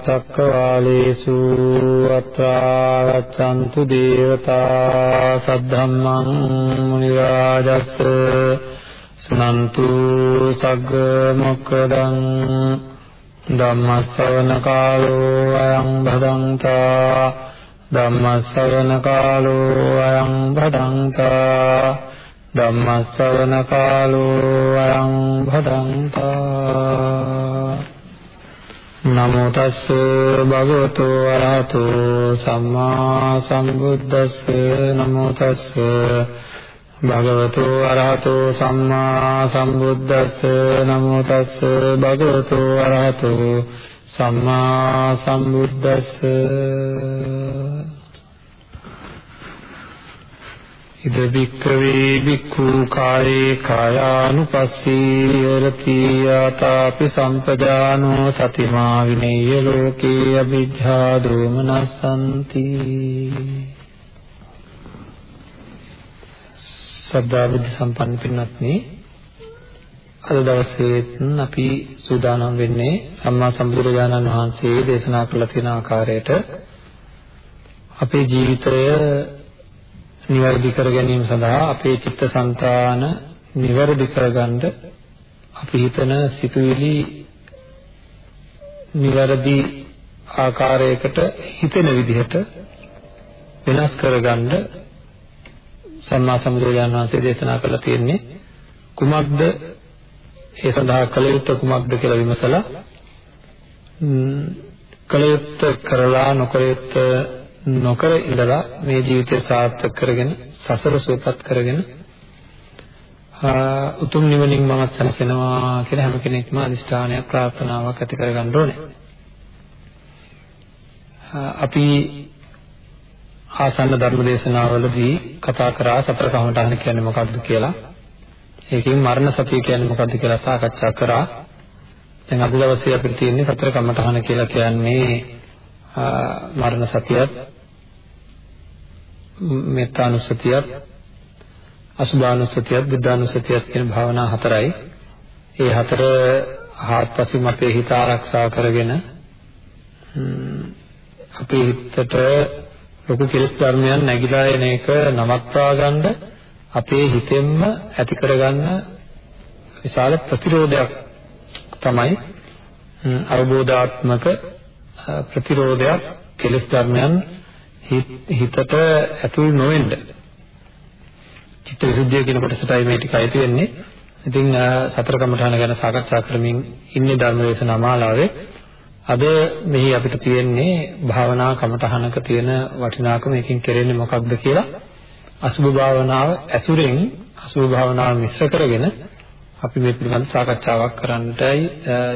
චක්කවාලේසු අත්‍රාගතන්තු දේවතා සද්ධම්මං මුනි රාජස් සුනන්තු සග්ග මොක්ඛදං ධම්මස්සවන කාලෝ අයං භදංතා ධම්මස්සවන කාලෝ අයං භදංතා ධම්මස්සවන කාලෝ අයං භදංතා නමෝ තස්ස භගවතු වරහතෝ. සම්මා සම්බුද්දස්ස. නමෝ තස්ස භගවතු වරහතෝ සම්මා සම්බුද්දස්ස නමෝ තස්ස. භගවතු වරහතෝ සම්මා සම්බුද්දස්ස. ඉද වික්ඛවේ වික්ඛු කායේ කායානුපස්සී යරති යතාපි සම්පජානෝ සතිමා විනේය ලෝකේ අවිජ්ජා දෝමනසන්ති සද්ධා බුද්ධ සම්පන්න පින්වත්නි අද දවසේ අපි සූදානම් වෙන්නේ සම්මා සම්බුදුරජාණන් වහන්සේ දේශනා කළ තියෙන ආකාරයට අපේ ජීවිතය නිවැරදි කර ගැනීම සඳහා අපේ චිත්තසංතාන නිවැරදි කරගන්න අපි හිතන සිතුවිලි නිවැරදි ආකාරයකට හිතෙන විදිහට වෙනස් කරගන්න සම්මා සම්බුදුරජාණන් වහන්සේ දේශනා කළා තියෙන්නේ කුමක්ද ඒ සඳහා කළ යුත්තේ කුමක්ද කියලා විමසලා කළ යුත්තේ කරලා නොකළ යුත්තේ නොකර ඉඳලා මේ ජීවිතය සාර්ථක කරගෙන සසර සුවපත් කරගෙන උතුම් නිවනින් මමත් සැනසෙනවා කියලා හැම කෙනෙක්ම අදිෂ්ඨානයක් ප්‍රාර්ථනාවක් ඇති කරගන්න ඕනේ. අපි ආසන්න ධර්ම දේශනාවලදී කතා කරා සතර කමඨහන කියන්නේ මොකක්ද කියලා. ඒකෙන් මරණ සතිය කියන්නේ මොකක්ද කියලා සාකච්ඡා කරා. දැන් අද දවසේ අපිට තියෙන්නේ සතර කමඨහන කියලා කියන්නේ මරණ සතියත් මෙත්තානුස්සතියත් අසුභානුස්සතියත් බුද්ධානුස්සතියත් කියන භාවනා හතරයි. ඒ හතර හාත්පසින් අපේ හිත ආරක්ෂා කරගෙන අපේ හිතට ලොකු කෙලෙස් ධර්මයන් නැగిලා එන එක නවත්වා ගන්න අපේ හිතෙන්ම ඇති කරගන්න විශාල ප්‍රතිරෝධයක් තමයි අවබෝධාත්මක ප්‍රතිරෝධයක් කෙලෙස් ධර්මයන් හිතට ඇතුල් නොවෙන්න චිත්ත විසුද්ධිය කියන කොටසටයි මේ ටික අයිති වෙන්නේ. ඉතින් සතර කමඨාන ගැන සාකච්ඡා කරමින් ඉන්නේ ධර්ම දේශනා මාලාවේ. අද මෙහි අපිට තියෙන්නේ භාවනා කමඨහනක තියෙන වටිනාකම එකකින් කෙරෙන්නේ මොකක්ද කියලා අසුභ භාවනාව ඇසුරෙන් අසුභ භාවනාව මිශ්‍ර කරගෙන අපි මේ පිළිබඳ සාකච්ඡාවක් කරන්නටයි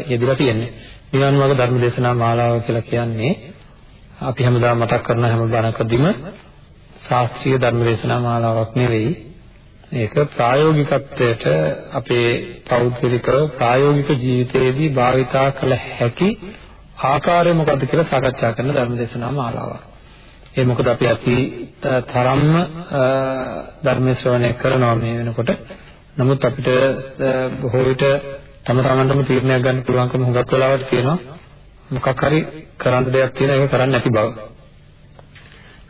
යෙදලා තියෙන්නේ. නිවන් මාර්ග ධර්ම දේශනා මාලාව කියලා කියන්නේ අපි හැමදාම මතක් කරන හැම බණකදීම ශාස්ත්‍රීය ධර්ම දේශනා මාලාවක් නෙවෙයි. ඒක ප්‍රායෝගිකත්වයට අපේ පෞද්ගලිකව ප්‍රායෝගික ජීවිතයේදී භාවිතා කළ හැකි ආකාරය මොකක්ද කියලා සාකච්ඡා කරන ධර්ම දේශනා මාලාවක්. ඒ මොකද අපි අති තරම්ම ධර්ම ශ්‍රවණය කරනවා මේ වෙනකොට. නමුත් අපිට බොහෝ විට තම තමන්ටම තීරණයක් ගන්න පුළුවන්කම හුඟක් වෙලාවට තියෙනවා. මොකක් හරි කරන්න දෙයක් තියෙන එක කරන්න නැති බව.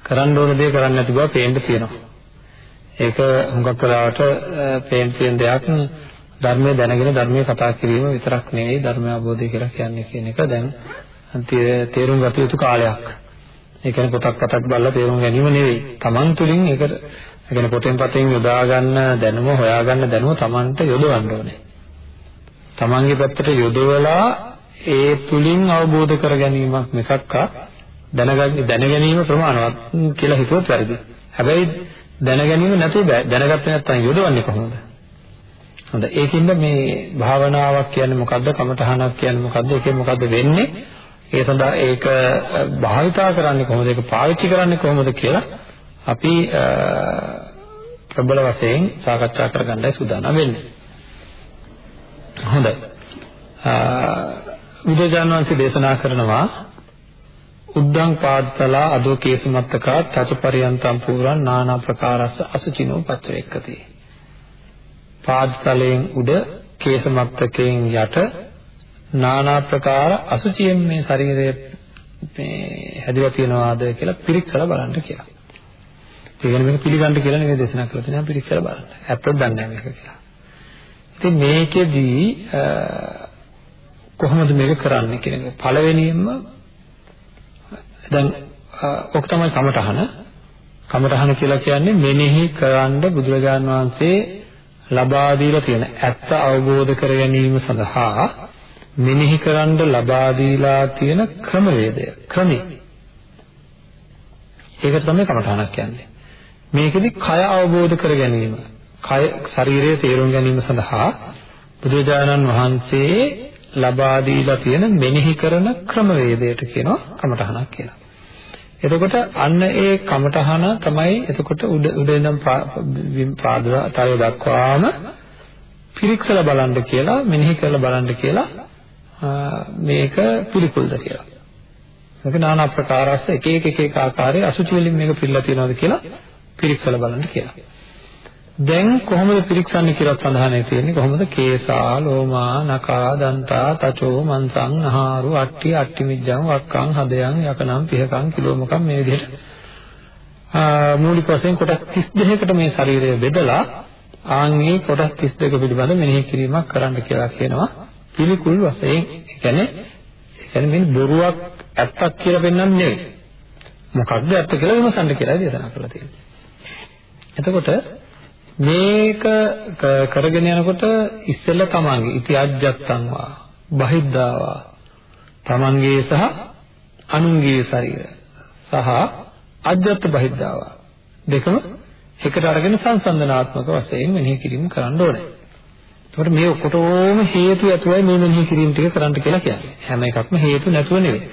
කරන්න ඕන දේ කරන්න නැති බව පේන්න තියෙනවා. ඒක හුඟක් වෙලාවට පේන්න තියෙන දෙයක් ධර්මය දැනගෙන ධර්මය කතා කිරීම විතරක් නෙවෙයි ධර්ම අවබෝධය කියලා කියන්නේ කියන එක දැන් තේරුම් ගත යුතු කාලයක්. ඒ කියන්නේ පොතක් පතක් බලලා තේරුම් ගැනීම නෙවෙයි. Taman තුලින් ඒක ඒ කියන්නේ පොතෙන් පතෙන් යොදා ගන්න දැනුම හොයා ගන්න දැනුම Tamanට යොදවන්න ඕනේ. Tamanගේ පැත්තට යොදවලා ඒ තුලින් අවබෝධ කර ගැනීමක් මිසක්කා දැනගන්න දැනගැනීම ප්‍රමාණවත් කියලා හිතුවොත් වැරදි. හැබැයි දැනගැනීම නැතුව බෑ. දැනගත්තේ නැත්නම් යොදවන්නේ කොහොමද? හොඳ. ඒකින්ද මේ භාවනාවක් කියන්නේ මොකද්ද? කමඨහනක් කියන්නේ මොකද්ද? ඒකෙන් මොකද්ද වෙන්නේ? ඒ සඳහා ඒක භාවිතා කරන්නේ කොහොමද? ඒක පාවිච්චි කරන්නේ කොහොමද කියලා අපි ප්‍රබල වශයෙන් සාකච්ඡා කරගන්නයි සූදානම් වෙන්නේ. හොඳයි. බුදුජාන විශ්වසේ දේශනා කරනවා උද්දං පාදතලා අදෝ කේසමත්තකා තචපරියන්තම් පුරන් නානා ප්‍රකාරස්ස අසුචිනෝ පච්චවෙක්කති පාදතලයෙන් උඩ කේසමත්තකයෙන් යට නානා ප්‍රකාර අසුචියෙන් මේ ශරීරය මේ හැදිලා තියෙනවාද කියලා පිරික්සලා බලන්න කියලා. ඒ කියන්නේ මේක පිළිගන්න කියලා නෙවෙයි දේශනා කරලා තියෙනවා පිරික්සලා බලන්න. ඇත්තද දන්නේ නැහැ මේක කියලා. ඉතින් මේකෙදී කොහොමද මේක කරන්නේ කියන එක පළවෙනියෙන්ම දැන් ඔක තමයි කමඨහන. කමඨහන කියලා කියන්නේ මෙනෙහි කරන්න බුදුරජාන් වහන්සේ ලබා දීලා තියෙන ඇත්ත අවබෝධ කර ගැනීම සඳහා මෙනෙහි කරන්න ලබා දීලා තියෙන ක්‍රමවේදය ක්‍රමي ඒක තමයි කමඨහනක් කියන්නේ මේකෙදි කය අවබෝධ කර ගැනීම කය ශරීරයේ තේරුම් ගැනීම සඳහා බුදුරජාණන් වහන්සේ ලබා දීලා තියෙන මෙනෙහි කරන ක්‍රමවේදයට කියනවා කමඨහනක් කියලා. එතකොට අන්න ඒ කමඨහන තමයි එතකොට උඩ උඩ ඉඳන් පාදතලය දක්වාම පිරික්සලා බලන්න කියලා මෙනෙහි කරලා බලන්න කියලා මේක පිළිකුල්ද කියලා. මේක নানা ප්‍රකාරස්ස එක එක එක එක ආකාරයේ අසුචි වලින් මේක පිළිලා තියෙනවද කියලා පිරික්සලා බලන්න කියලා. දැන් කොහොමද පිරික්සන්නේ කියලා සඳහනේ තියෙන්නේ? කොහොමද? කේසා ලෝමා නකා දන්තා තචෝ මන්සං නහාරු අට්ටි අට්ටි මිජ්ජං වක්කං හදයන් යකනම් පිහකං කිලෝමකම් මේ විදිහට. මූලික වශයෙන් කොටස් 32කට මේ ශරීරය බෙදලා ආන්ගේ කොටස් 32 පිළිබඳ මෙනෙහි කිරීමක් කරන්න කියලා කියනවා. පිළිකුල් වශයෙන්. ඒ කියන්නේ ඒ කියන්නේ මේ බොරුවක් ඇත්තක් කියලා පෙන්වන්නේ නෙවෙයි. මොකක්ද ඇත්ත කියලා විමසන්න කියලා දේශනා කරලා තියෙන්නේ එතකොට මේක කරගෙන යනකොට ඉස්සෙල්ලා තමන්ගේ ඉති අජ්ජත්තං වා බහිද්ධාවා තමන්ගේ සහ අනුන්ගේ ශරීර සහ අජ්ජත් බහිද්ධාවා දෙකම එකට අරගෙන සංසන්දනාත්මක වශයෙන් මෙනෙහි කිරීම කරන්න ඕනේ. එතකොට මේ ඔක්කොටම හේතු ඇතුවයි මේ මෙනෙහි කිරීම ටික කරන්න කියලා කියන්නේ. හැම එකක්ම හේතු නැතුව නෙවෙයි.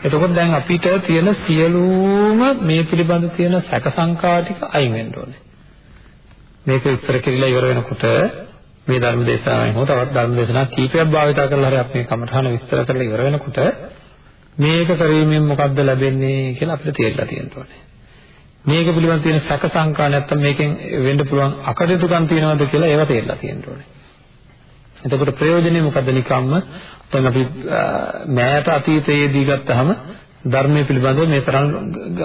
එතකොට දැන් අපිට තියෙන සියලුම මේ පිළිබඳ තියෙන සැක සංකා ටික අයින් වෙන්න ඕනේ. මේක විස්තර කෙරිලා ඉවර වෙනකොට මේ ධර්ම දේශනාවෙන් හෝ තවත් ධර්ම දේශනා කීපයක් භාවිත කරලා හරි අපි මේ කමඨහන විස්තර කරලා ඉවර වෙනකොට මේක කිරීමෙන් මොකද්ද ලැබෙන්නේ කියලා අපිට තේරලා තියෙන්න ඕනේ. මේක පිළිබඳ තියෙන සැක සංකා නැත්තම් මේකෙන් වෙන්න පුළුවන් අකටයුතුකම් තියෙනවද කියලා ඒවා තේරලා තියෙන්න ඕනේ. එතකොට ප්‍රයෝජනේ මොකද්ද නිකම්ම දැන් අපි මෑත අතීතයේදී ගත්තාම ධර්මයේ පිළිබඳව මේ තරම්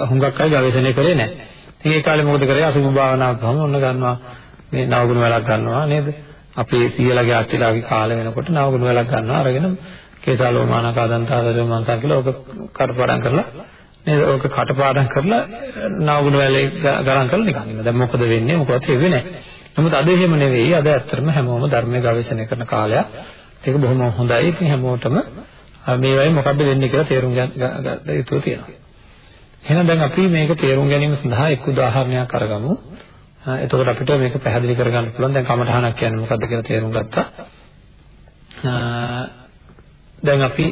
හුඟක් අය ගවේෂණය කරේ නැහැ. ඉතින් ඒ කාලේ මොකද කරේ අසුභ භාවනාවක් ගම ඔන්න ගන්නවා මේ නවගුණ වලක් ගන්නවා නේද? අපේ සීයලගේ ආච්චිලාගේ කාලේ වෙනකොට නවගුණ වලක් ගන්නවා අරගෙන කේසාලෝමානකාදන්තාදරෝ මන්තා කියලා ඕක කටපාඩම් කරලා නේද? ඕක කටපාඩම් කරලා නවගුණ වලේ ගණන් කරලා නිකන් ඉන්න. දැන් මොකද වෙන්නේ? මොකවත් වෙන්නේ නැහැ. නමුත් අද එහෙම නෙවෙයි. අද ඇත්තටම හැමෝම ධර්මයේ ගවේෂණය කරන කාලයක්. ඒක බොහොම හොඳයි. ඉතින් හැමෝටම මේ වෙයි මොකද්ද වෙන්නේ කියලා තේරුම් ගන්න යුතු තියෙනවා. එහෙනම් දැන් අපි මේක තේරුම් ගැනීම සඳහා එක් උදාහරණයක් අරගමු. එතකොට අපිට මේක පැහැදිලි කරගන්න පුළුවන්. දැන් කමඨහනක් කියන්නේ මොකද්ද කියලා තේරුම් ගත්තා. දැන් අපි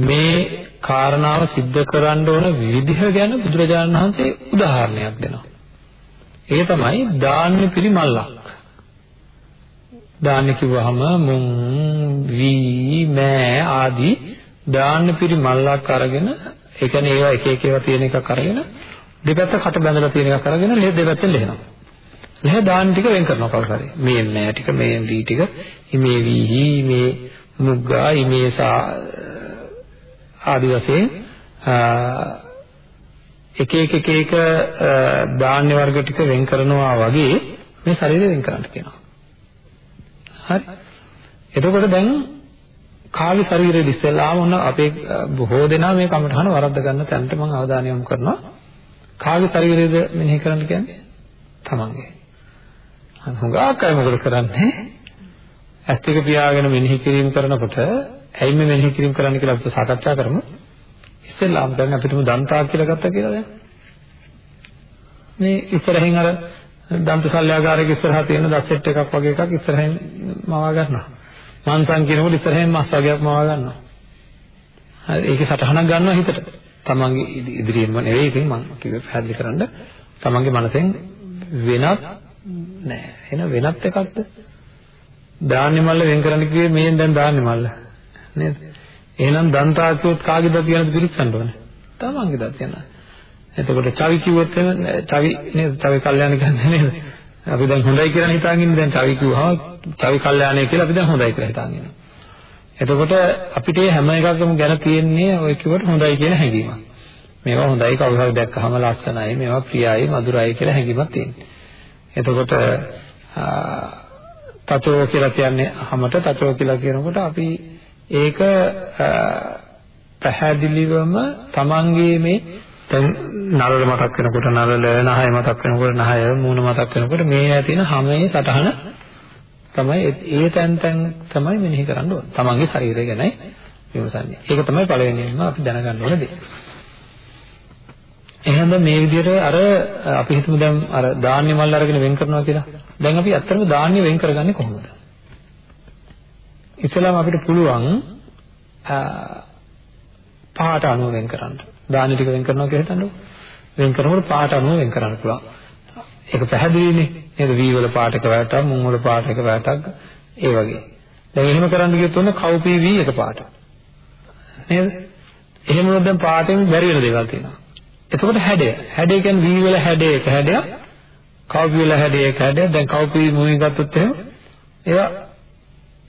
මේ කාරණාව सिद्ध කරන්න ඕන විදිහ ගැන බුදුරජාණන් වහන්සේ උදාහරණයක් දෙනවා. ඒ තමයි දාන්නේ පිළිමල්ලක්. දාන්න කිව්වහම මුං වී මෑ ආදී දාන්න පිළිමල්ලක් අරගෙන ඒ කියන්නේ ඒවා එක එක ඒවා තියෙන එකක් අරගෙන දෙපැත්ත කට බැඳලා තියෙන එකක් අරගෙන ලේ දෙපැත්තෙන් ලෙහනවා. ලෙහ දාන ටික වෙන් කරනවා කවුරු හරි. මේ නෑ ටික මේ වී ටික හිමේ වීහි මේ මුග්ගා හිමේ සා ආදි වශයෙන් එක එක එක එක ධාන්‍ය වර්ග ටික වෙන් කරනවා වගේ මේ ශරීරය වෙන් කරන්න කියනවා. හරි. එතකොට දැන් කාගේ ශරීරයේ ඉස්සෙල්ලාම ඔන්න අපේ බොහෝ දෙනා මේ කමඨහන වරද්ද ගන්න තැනට මම අවධානය යොමු කරනවා. කාගේ ශරීරයේද මෙනෙහි කරන්න කියන්නේ? තමන්ගේ. හුඟක් අය මොකද කරන්නේ? ඇස් දෙක පියාගෙන මෙනෙහි කිරීම කරනකොට ඇයි මේ මෙනෙහි කිරීම කරන්න කියලා අපි සාකච්ඡා කරමු. ඉස්සෙල්ලාම දැන් අපිටම දන්තා කියලා ගත්තා කියලා දැන්. මේ ඉස්සරහින් අර දන්ත ශල්‍යාගාරයක ඉස්සරහා තියෙන දත් සෙට් එකක් වගේ එකක් ඉස්සරහින් මවා ගන්නවා. මංසන් කියනකොට ඉස්සරහෙන් මස් වර්ගයක් මවා ගන්නවා. හරි ඒකේ සටහනක් ගන්නවා හිතට. තමන්ගේ ඉදිරියෙන්ම නෙවෙයි ඉතින් මම කිව්වේ පැහැදිලි කරන්න. තමන්ගේ මනසෙන් වෙනත් නෑ. එන වෙනත් එකක්ද? දාන්නේ මල්ල වෙන් කරන්න කිව්වේ මේෙන් දැන් දාන්නේ මල්ල. නේද? එහෙනම් දන්තා කියොත් කාගේ දත් කියනද පිළිස්සන්න ඕනේ? තමන්ගේ දත් යන. එතකොට චවි කිව්වොත් එහෙම චවි නේද? චවි කල්යාණ කියන්නේ නේද? අපි දැන් හොඳයි කියලා හිතාගෙන ඉන්නේ දැන් චවි කිව්වහම චවි කල්යාණය කියලා අපි දැන් හොඳයි කියලා හිතාගෙන ඉන්නවා. එතකොට අපිට හැම එකකම ගැන තියෙන්නේ ඔය කිව්වට හොඳයි කියන හැඟීමක්. මේවා හොඳයි කවුරු හරි දැක්කහම ලස්සනයි මේවා ප්‍රියයි මధుරයි කියලා හැඟීමක් තියෙනවා. එතකොට තතෝ කියලා කියන්නේ හැමත තතෝ කියලා කියනකොට අපි ඒක පැහැදිලිවම තමන්ගේ මේ දැන් නරල මතක් වෙනකොට නරල නහය මතක් වෙනකොට නහය මූණ මතක් වෙනකොට මේ ඇතින හැමේ සටහන තමයි ඒ තැන් තැන් තමයි මෙනෙහි කරන්න ඕන. තමන්ගේ ශරීරය ගැනයි විමසන්නේ. ඒක තමයි පළවෙනියෙන්ම අපි දැනගන්න ඕන දේ. එහෙනම් මේ විදිහට අර අපි හිතමු දැන් අර ධාන්‍ය මල් අරගෙන වෙන් කරනවා කියලා. දැන් අපි ඇත්තටම ධාන්‍ය වෙන් කරගන්නේ කොහොමද? ඉතලම අපිට පුළුවන් පාට අනුව වෙන් කරන්න. ධාන්‍ය ටික වෙන් කරනවා කියලා හිතන්නකෝ. වෙන් කරනකොට පාට අනුව වෙන් කරන්න පුළුවන්. ඒක පැහැදිලිනේ. නේද? වී වල පාට එක වැටක්, මුං වල පාට එක වැටක් ඒ වගේ. දැන් එහෙම කරන්න ගියොත් ඔන්න කව්පී වී එක පාට. නේද? එහෙම වුණොත් දැන් පාටෙන් බැරි වෙන දේවල් තියෙනවා. එතකොට හැඩය. හැඩය කියන්නේ වී වල හැඩය එක හැඩයක්. කව්පි වල හැඩය එක හැඩයක්. දැන් කව්පි මුවින් ගත්තොත් එහෙම ඒවා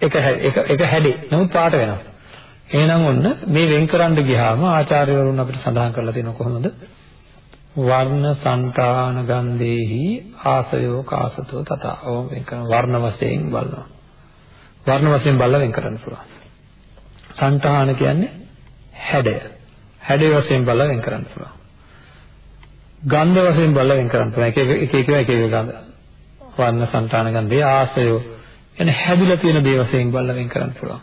එක එක එක හැඩේ. නමුත් පාට වෙනස්. එහෙනම් ඔන්න මේ වෙන් කරන්න ගියාම ආචාර්යවරුන් අපිට සඳහන් කරලා තියෙනවා කොහොමද? වර්ණ సంతාන ගන්ධේහි ආසයෝ කාසතෝ තථා. ඕම වෙන වර්ණ වශයෙන් බලනවා. වර්ණ වශයෙන් බලලා වෙන් කරන්න පුළුවන්. సంతාන කියන්නේ හැඩය. හැඩය වශයෙන් බලලා වෙන් කරන්න පුළුවන්. ගන්ධ වශයෙන් බලලා වෙන් කරන්න පුළුවන්. එක එක එක එක එක ගන්ධ. වර්ණ సంతාන ගන්ධේ ආසයෝ කියන්නේ හැදිලා තියෙන දේ වශයෙන් බලලා වෙන් කරන්න පුළුවන්.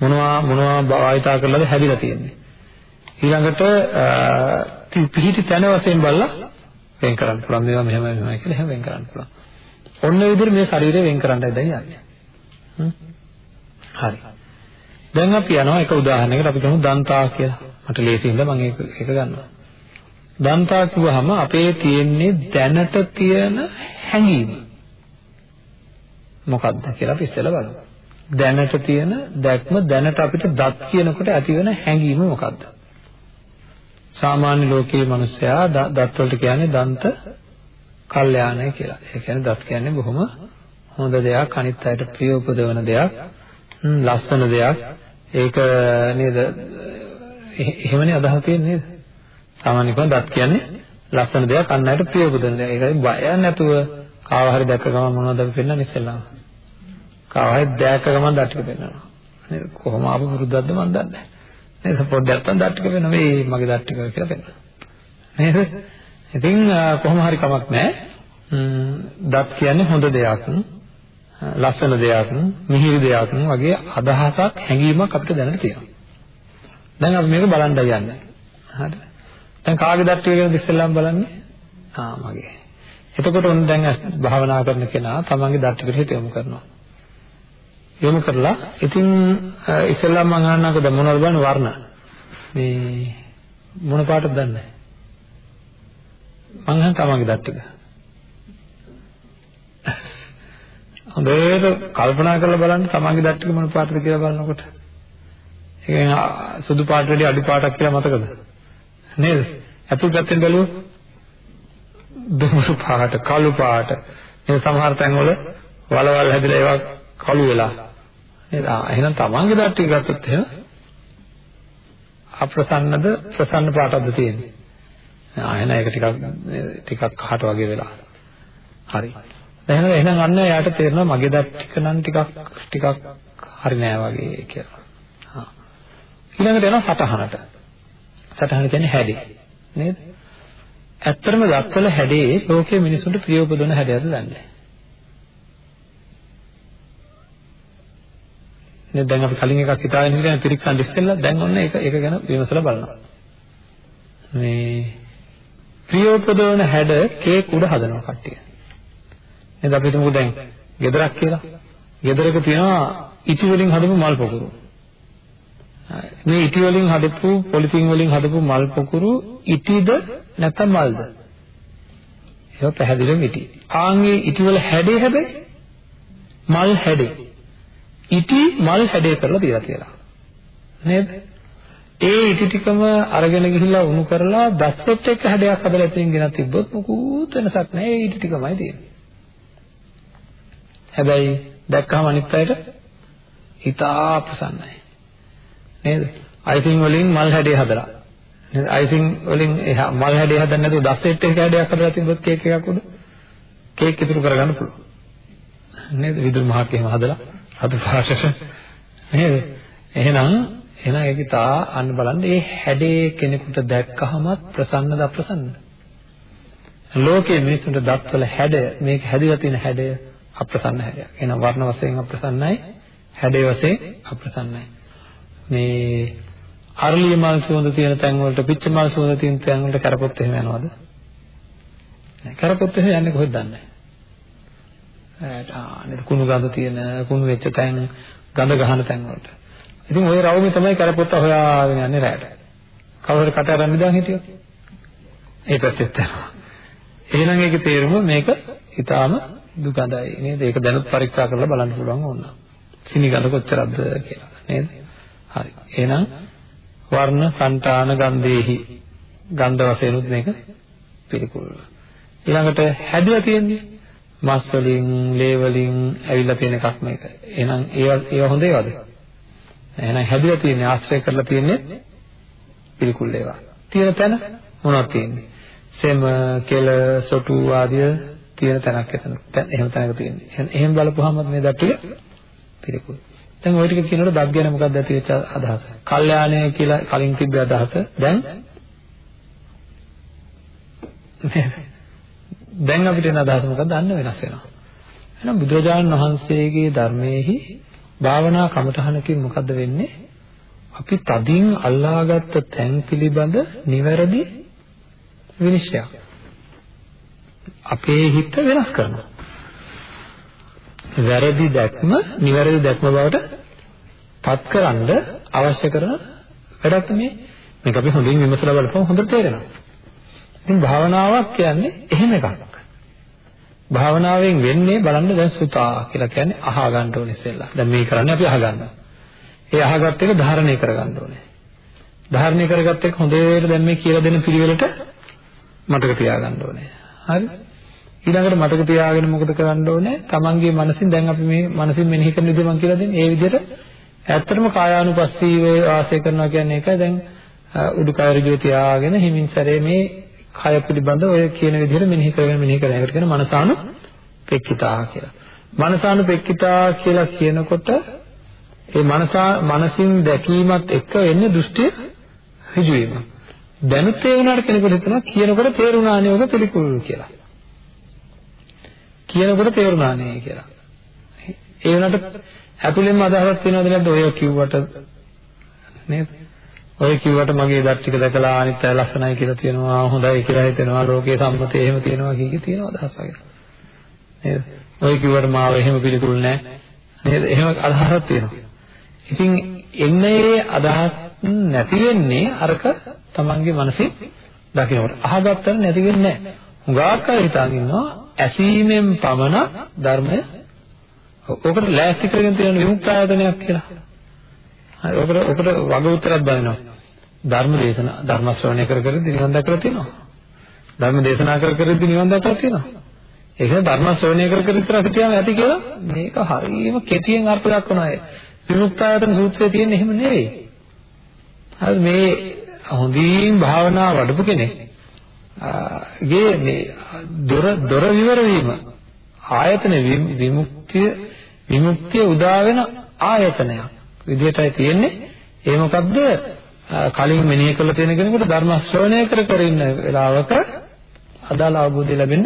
මොනවා මොනවා භාවිතා කරලාද හැදිලා තියෙන්නේ. ඊළඟට පිහිටි තැන වශයෙන් බලලා වෙන් කරන්න පුළුවන්. මේවා මෙහෙම මෙහෙමයි කියලා එහෙම වෙන් කරන්න පුළුවන්. ඔන්න ඒ විදිහට මේ ශරීරය වෙන් කරන්නයි දැන් යන්නේ. හරි. දැන් අපි යනවා එක උදාහරණයකට අපි ගමු දන්තා කියලා. මට ලේසියින්ද මම ඒක ඒක ගන්නවා. දන්තා කිව්වහම අපේ තියෙන්නේ දැනට තියෙන හැඟීම. මොකක්ද කියලා අපි ඉස්සෙල්ලා බලමු. දැනට තියෙන දැක්ම දැනට අපිට දත් කියනකොට ඇති වෙන හැඟීම මොකක්ද? සාමාන්‍ය ලෝකයේ මිනිස්සයා දත් වලට කියන්නේ දන්ත කල්යාණය කියලා. ඒ කියන්නේ දත් කියන්නේ බොහොම හොඳ දෙයක්, අනිත් අයට ප්‍රිය උපදවන දෙයක්, ලස්සන දෙයක්. ඒක නේද? එහෙමනේ අදහස තියෙන්නේ නේද? සාමාන්‍යකව දත් කියන්නේ ලස්සන දෙයක්, අන් අයට ප්‍රිය උපදවන දෙයක්. ඒකයි බය නැතුව කාව හරි දැක්ක ගමන් මොනවද අපි පෙන්වන්නේ ඉස්සෙල්ලාම? කාව හරි දැක්ක ගමන් දත් ටික පෙන්වනවා. නේද? කොහොම ආපු වෘද්ධද්ද මන් දන්නේ නැහැ. නේද? පොඩ්ඩක් නැත්තම් දත් ටික වෙනවා. මේ මගේ දත් ටික කියලා පෙන්නනවා. නේද? ඉතින් කොහොම හරි කමක් නැහැ. දත් කියන්නේ හොඳ දෙයක් ලස්සන දෙයක් මිහිරි දෙයක් වගේ අදහසක් හැඟීමක් අපිට දැනට තියෙනවා. දැන් අපි මේක බලන්න යන්නේ. හරිද? දැන් කාගේ දත් ටික ගැනද ඉස්සෙල්ලාම බලන්නේ? ආ මගේ. එතකොට ඔන්න දැන් භාවනා කරන කෙනා තමන්ගේ දත් ටිකට හිත යොමු කරනවා. යොමු කරලා ඉතින් ඉස්සෙල්ලාම මම අහන්නකෝ දැන් මොනවද බලන්නේ වර්ණ. මේ මොන පාටද දන්නේ? මං අහන තමන්ගේ දත් ටික. හොඳට කල්පනා කරලා බලන්න තමන්ගේ දත් ටික මොන පාටද කියලා බලනකොට. ඒ කියන්නේ සුදු පාට වැඩි අඩු පාටක් කියලා මතකද? නේද? අතුල් පැත්තෙන් බැලුවොත් දුඹුරු පාට කළු පාට. මේ සමහර තැන්වල වලවල් හැදිලා ඒවා කළු වෙලා නේද? එහෙනම් තමන්ගේ දත් ටික ගත්තොත් එහෙම අප්‍රසන්නද ප්‍රසන්න පාටක්ද තියෙන්නේ? ආ එහෙනම් ඒක ටිකක් ටිකක් කහට වගේ වෙලා. හරි. එහෙනම් එහෙනම් අන්න එයාට තේරෙනවා මගේ දත් ටික නම් ටිකක් ටිකක් හරි නෑ වගේ කියලා. හා. ඊළඟට යනවා සටහනට. සටහන කියන්නේ හැඩය. නේද? ඇත්තටම දත්වල හැඩේ ලෝකයේ මිනිසුන්ට ප්‍රිය උපදවන හැඩයක්ද දන්නේ නේද? දැන් අපි කලින් එකක් හිතාගෙන ඉඳගෙන පිරික්සන් ඉස්සෙල්ලා දැන් ඔන්න ඒක ඒක ගැන විමසලා බලනවා. මේ ප්‍රියෝපදවන හැඩ කේක් උඩ හදනවා කට්ටිය. නේද? අපි හිතමු දැන් ගෙදරක් කියලා. ගෙදරක තියෙනවා ඉටි වලින් හදපු මල් පොකුරු. මේ ඉටි වලින් හදපු පොලිතින් වලින් හදපු මල් පොකුරු ඉටිද නැත්නම් මල්ද? ඒක පැහැදිලිවම ඉටි. ආන්ගේ ඉටි වල හැඩේ හැබැයි මල් හැඩේ. ඉටි මල් හැඩය කරලා තියලා කියලා. නේද? ඒ ඉටි ටිකම අරගෙන ගිහිල්ලා උණු කරලා බස්සෙට් එක හැඩයක් හදලා එතනින් ගෙනත් තිබ්බොත් මොකුත් වෙනසක් නැහැ. ඒ ඉටි ටිකමයි තියෙන්නේ. හැබැයි දැක්කම අනිත් අයට හිතා ප්‍රසන්නයි. නේද? අයිසිං වලින් මල් හැඩය හදලා. නේද? අයිසිං වලින් මල් හැඩය හදන්න නැතුව බස්සෙට් එක හැඩයක් හදලා තිබ්බොත් කේක් එකක් උඩ කේක් ඉතුරු කරගන්න පුළුවන්. නේද? විදුලි මහක් එහෙම හදලා අද පාෂට නේද? එහෙනම් එහෙනම් ඒක තා අන්න බලන්න මේ හැඩේ කෙනෙකුට දැක්කහමත් ප්‍රසන්නද අප්‍රසන්නද? ලෝකයේ මිනිසුන්ට දත්වල හැඩය මේක හැදිලා තියෙන හැඩය අප්‍රසන්න හැඩයක්. එහෙනම් වර්ණ වශයෙන් අප්‍රසන්නයි, හැඩේ වශයෙන් අප්‍රසන්නයි. මේ අරලිය මල් සුවඳ තියෙන තැන් වලට පිච්ච මල් සුවඳ තියෙන තැන් වලට කරපොත් එහෙම යනවද? නෑ කරපොත් එහෙම යන්නේ කොහෙද දන්නේ නැහැ. ආ නේද කුණු ගඳ තියෙන කුණු වෙච්ච තැන් ගඳ ගහන තැන් වලට. ඉතින් ওই රවුමේ තමයි කරපොත්ත හොයාගෙන යන්නේ රැයට. කවුරු කට අරන් ඉඳන් හිටියෝ? ඒ පැත්තෙත් යනවා. එහෙනම් ඒකේ තේරුම මේක ඊටාම දුගඳයි නේද? ඒක දැනුත් පරීක්ෂා කරලා බලන්න පුළුවන් ඕන. සිනිගඳ කොච්චරද කියලා නේද? හරි. එහෙනම් වර්ණ సంతාන ගන්ධේහි ගන්ධ වශයෙන් උත් මේක පිළිකුල්. ඊළඟට හැදිලා තියෙන්නේ මස් වලින්, ලේ වලින් ඇවිල්ලා තියෙන එකක් මේක. එහෙනම් ඒවා ඒවා හොඳ ඒවාද? එහෙනම් හැදිලා තියෙන්නේ ආශ්‍රය කරලා තියෙන්නේ පිළිකුල් ඒවා. තියෙන තැන මොනවද තියෙන්නේ? සෙම, කෙල, සොටු ආදිය තියෙන තැනක් එතන. එහෙම තැනක තියෙන්නේ. එහෙම බලපුවාම මේ දට්ටිය පිළිකුල්. දැන් ওই ටික කියනකොට දත් ගැන මොකක්ද ඇති වෙච්ච අදහස? කල්යාණය කියලා කලින් තිබ්බ අදහස දැන් දැන් අපිට එන අදහස මොකක්ද? අන්න වෙනස් වෙනවා. එහෙනම් බුදුරජාණන් වහන්සේගේ ධර්මයේහි භාවනා කමඨහනකින් මොකද්ද වෙන්නේ? අපි තදින් අල්ලාගත්ත තැන් පිළිබඳ නිවැරදි විනිශ්චයක්. අපේ හිත වෙනස් කරනවා. වැරදි දැක්ම නිවැරදි දැක්ම බවට පත්කරන්න අවශ්‍ය කරන වැඩක් මේ මේක අපි හොඳින් විමසලා බලපුවම හොඳට තේරෙනවා. ඉතින් භාවනාවක් කියන්නේ එහෙම එකක්. භාවනාවෙන් වෙන්නේ බලන්න දැන් සුතා කියලා කියන්නේ අහා ගන්න ඕනේ ඉස්සෙල්ලා. දැන් මේ කරන්නේ අපි අහගන්නවා. ඒ අහගත් එක ධාරණය කරගන්න ඕනේ. ධාරණය කරගත්ත එක හොඳට දැන් මේ කියලා දෙන පිළිවෙලට මතක තියාගන්න ඕනේ. හරි? ඊළඟට මතක තියාගෙන මොකද කරන්න ඕනේ? තමන්ගේ මනසින් දැන් අපි මේ මනසින් මෙනෙහි කරන විදිහ මම කියලා දෙන්නේ. ඒ විදිහට ඇත්තටම කායානුපස්සීව වාසය කරනවා කියන්නේ ඒකයි. දැන් උඩුකය ඍජුව තියාගෙන හිමින් සැරේ මේ කය පිළිබඳ ඔය කියන විදිහට මෙනෙහි කරගෙන මෙනෙහි කරන එකට කියන මනසානු පෙක්කිතා කියලා. මනසානු පෙක්කිතා කියලා කියනකොට ඒ මනසා මනසින් දැකීමත් එක්ක වෙන්නේ දෘෂ්ටිය ඍජු වීම. දැනුත් ඒ වුණාට කෙනෙකුට හිතනවා කියනකොට තේරුණානේ ඔක පිළිකුල් කියලා. කියනකොට තේරුණානේ කියලා. ඒ වුණාට ඇතුළෙන්ම අදහසක් තියෙනවද නැද්ද ඔය කිව්වට නේද? ඔය කිව්වට මගේ දත් ටික දැකලා අනිත් අය ලස්සනයි කියලා තියෙනවා හොඳයි කියලා හිතෙනවා ලෝකයේ සම්මතය එහෙම තියෙනවා කිය කී තියෙනවා අදහස් වගේ. නේද? ඔය කිව්වට මාව එහෙම පිළිකුල් නැහැ. නේද? එහෙම අදහසක් තියෙනවා. ඉතින් එන්නේ අදහස් නැති වෙන්නේ අරක තමන්ගේ මනසේ දකින්නකොට අහගත්තට නැති වෙන්නේ නැහැ. හුඟක් අය හිතාගෙන ඉන්නවා ඇසීමෙන් පමණ ධර්මය ඔකට ලෑස්ති කරගෙන තියෙන විමුක්ත ආයතනයක් කියලා. හරි ඔකට ඔකට වග උත්තරයක් බලනවා ධර්ම දේශනා ධර්ම ශ්‍රවණය කර කර නිවන් දැකලා තියෙනවා. ධර්ම දේශනා කර කර නිවන් දැකලා තියෙනවා. ඒක ධර්ම ශ්‍රවණය කර කර විතර හිටියාම ඇති කියලා මේක හරියම කෙටියෙන් අර්ථ දක්වනවා. විමුක්තායතන සූත්‍රයේ තියෙන එහෙම නෙවෙයි. හරි මේ හොඳින් භාවනා වඩපු කෙනෙක් ගේ මේ දොර දොර විවර වීම ආයතන විමුක්තිය විමුක්තිය උදා වෙන ආයතනයක් විදිහටයි තියෙන්නේ ඒ මොකද්ද කලින් මෙනෙහි කරලා තියෙන කෙනෙකුට ධර්ම ශ්‍රවණය කර කර ඉන්න වෙලාවක අදාළ අවබෝධය ලැබෙන්න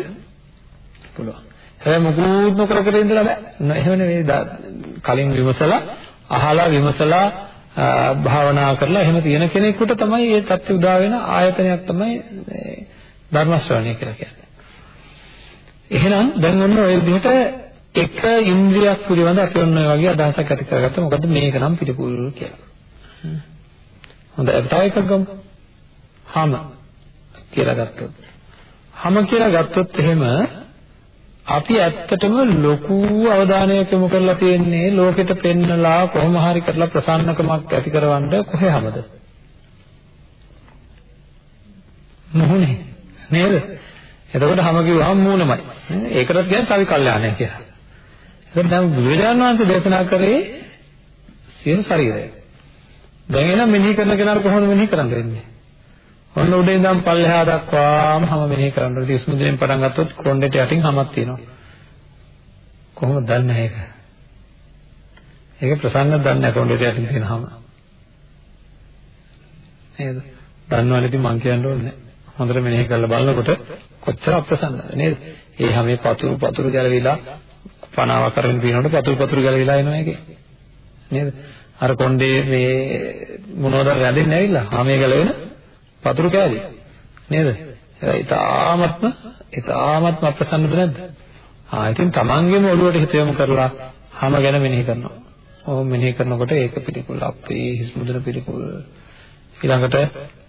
පුළුවන්. හැබැයි මුකුත් නොකර කර ඉඳලා බෑ. එහෙම නෙවෙයි කලින් විමසලා අහලා විමසලා භාවනා කරලා එහෙම තියෙන කෙනෙකුට තමයි මේ தත්ත්ව උදා වෙන ආයතනයක් තමයි ධර්ම ශ්‍රවණය කියලා කියන්නේ. එහෙනම් දැන් ඔන්න ඔය විදිහට එක ඉන්ද්‍රියක් පිළිබඳ අපි ඔන්න ඔය වගේ අදහසක් ඇති කරගත්තා. මොකද මේක නම් පිළිකුල් කියලා. හොඳයි අපි තව එකක් ගමු. හම කියලා ගත්තොත්. හම කියලා ගත්තොත් එහෙම අපි ඇත්තටම ලොකු අවධානයක් යොමු කරලා තියෙන්නේ ලෝකෙට පෙන්නලා කොහොම හරි කරලා ප්‍රසන්නකමක් ඇති කරවන්න කොහේ හැමද? මොහොනේ නේද? එතකොට හැම කිව්වහම මූණමයි. ඒකටත් කියන්නේ සවි කල්යාණය කියලා. එතකොට දැන් බුදුරජාණන් වහන්සේ දේශනා කරේ සියලු ශරීරය. දැන් එනම් මෙනෙහි කරන කෙනාට කොහොමද මෙනෙහි කරන්න වෙන්නේ? ඔන්න උඩින් ඉඳන් පල්ලෙහා දක්වාම හැම මෙනෙහි කරන්න ඕනේ. ඉස්මුදෙන් පටන් ගත්තොත් කොණ්ඩේට යටින් හැමක් තියෙනවා. කොහොමද දන්නේ ඒක? ඒක ප්‍රසන්න දන්නේ නැහැ කොණ්ඩේට යටින් තියෙන හැම. නේද? දන්නවනේ ඉතින් මං කියන්න ඕනේ හොඳට මෙනෙහි කරලා බලනකොට කොච්චර අප්‍රසන්නද නේද? ඒ හැමේ පතුරු පතුරු ගැලවිලා පනාව කරගෙන පිනනකොට පතුරු පතුරු ගැලවිලා එනවා ඒකේ. නේද? අර කොණ්ඩේ මේ මොනවද රැඳෙන්නේ ඇවිල්ලා හැමේ ගැලවෙන පතුරු කෑලි. නේද? ඊටාමත්ම ඊටාමත්ම අප්‍රසන්නද නැද්ද? ආ ඉතින් තමන්ගේම ඔළුවට හිත යොමු කරලා හැම ගැන මෙනෙහි කරනවා. ඔහොම මෙනෙහි කරනකොට ඒක පිළිකුල් අපේ හිස් මුදන පිළිකුල් ඊළඟට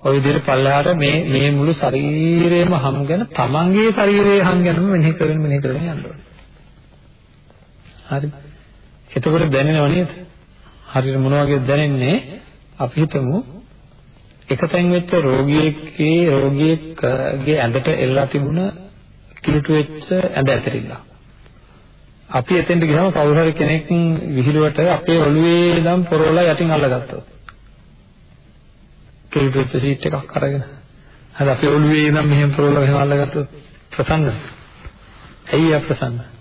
ওই විදිහට පල්ලෙහාට මේ මේ මුළු ශරීරයම හම් ගැන තමන්ගේ ශරීරයේ හම් ගැනම මෙනෙහි කරගෙන මෙනෙහි කරගෙන යන්න ඕනේ. හරි. එතකොට දැනෙනව නේද? හරියට මොන වගේද දැනෙන්නේ? අපි හිතමු එකතෙන් වෙච්ච රෝගියෙක්ගේ රෝගියෙක්ගේ ඇඳට එල්ලා තිබුණ කිලුට වෙච්ච ඇඳ ඇතරිලා. අපි එතෙන්ට ගියාම කවුරු හරි කෙනෙක් විහිළුවට අපේ ඔළුවේ ඉඳන් පොරවලා යටින් අල්ලගත්තොත් කෙල්පෙච්ච සීට් එකක් අරගෙන හරි අපේ ඔළුවේ ඉඳන් මෙහෙම පොරවලා මෙහෙම අල්ලගත්තොත් ප්‍රසන්න. ඇයි අප්‍රසන්න?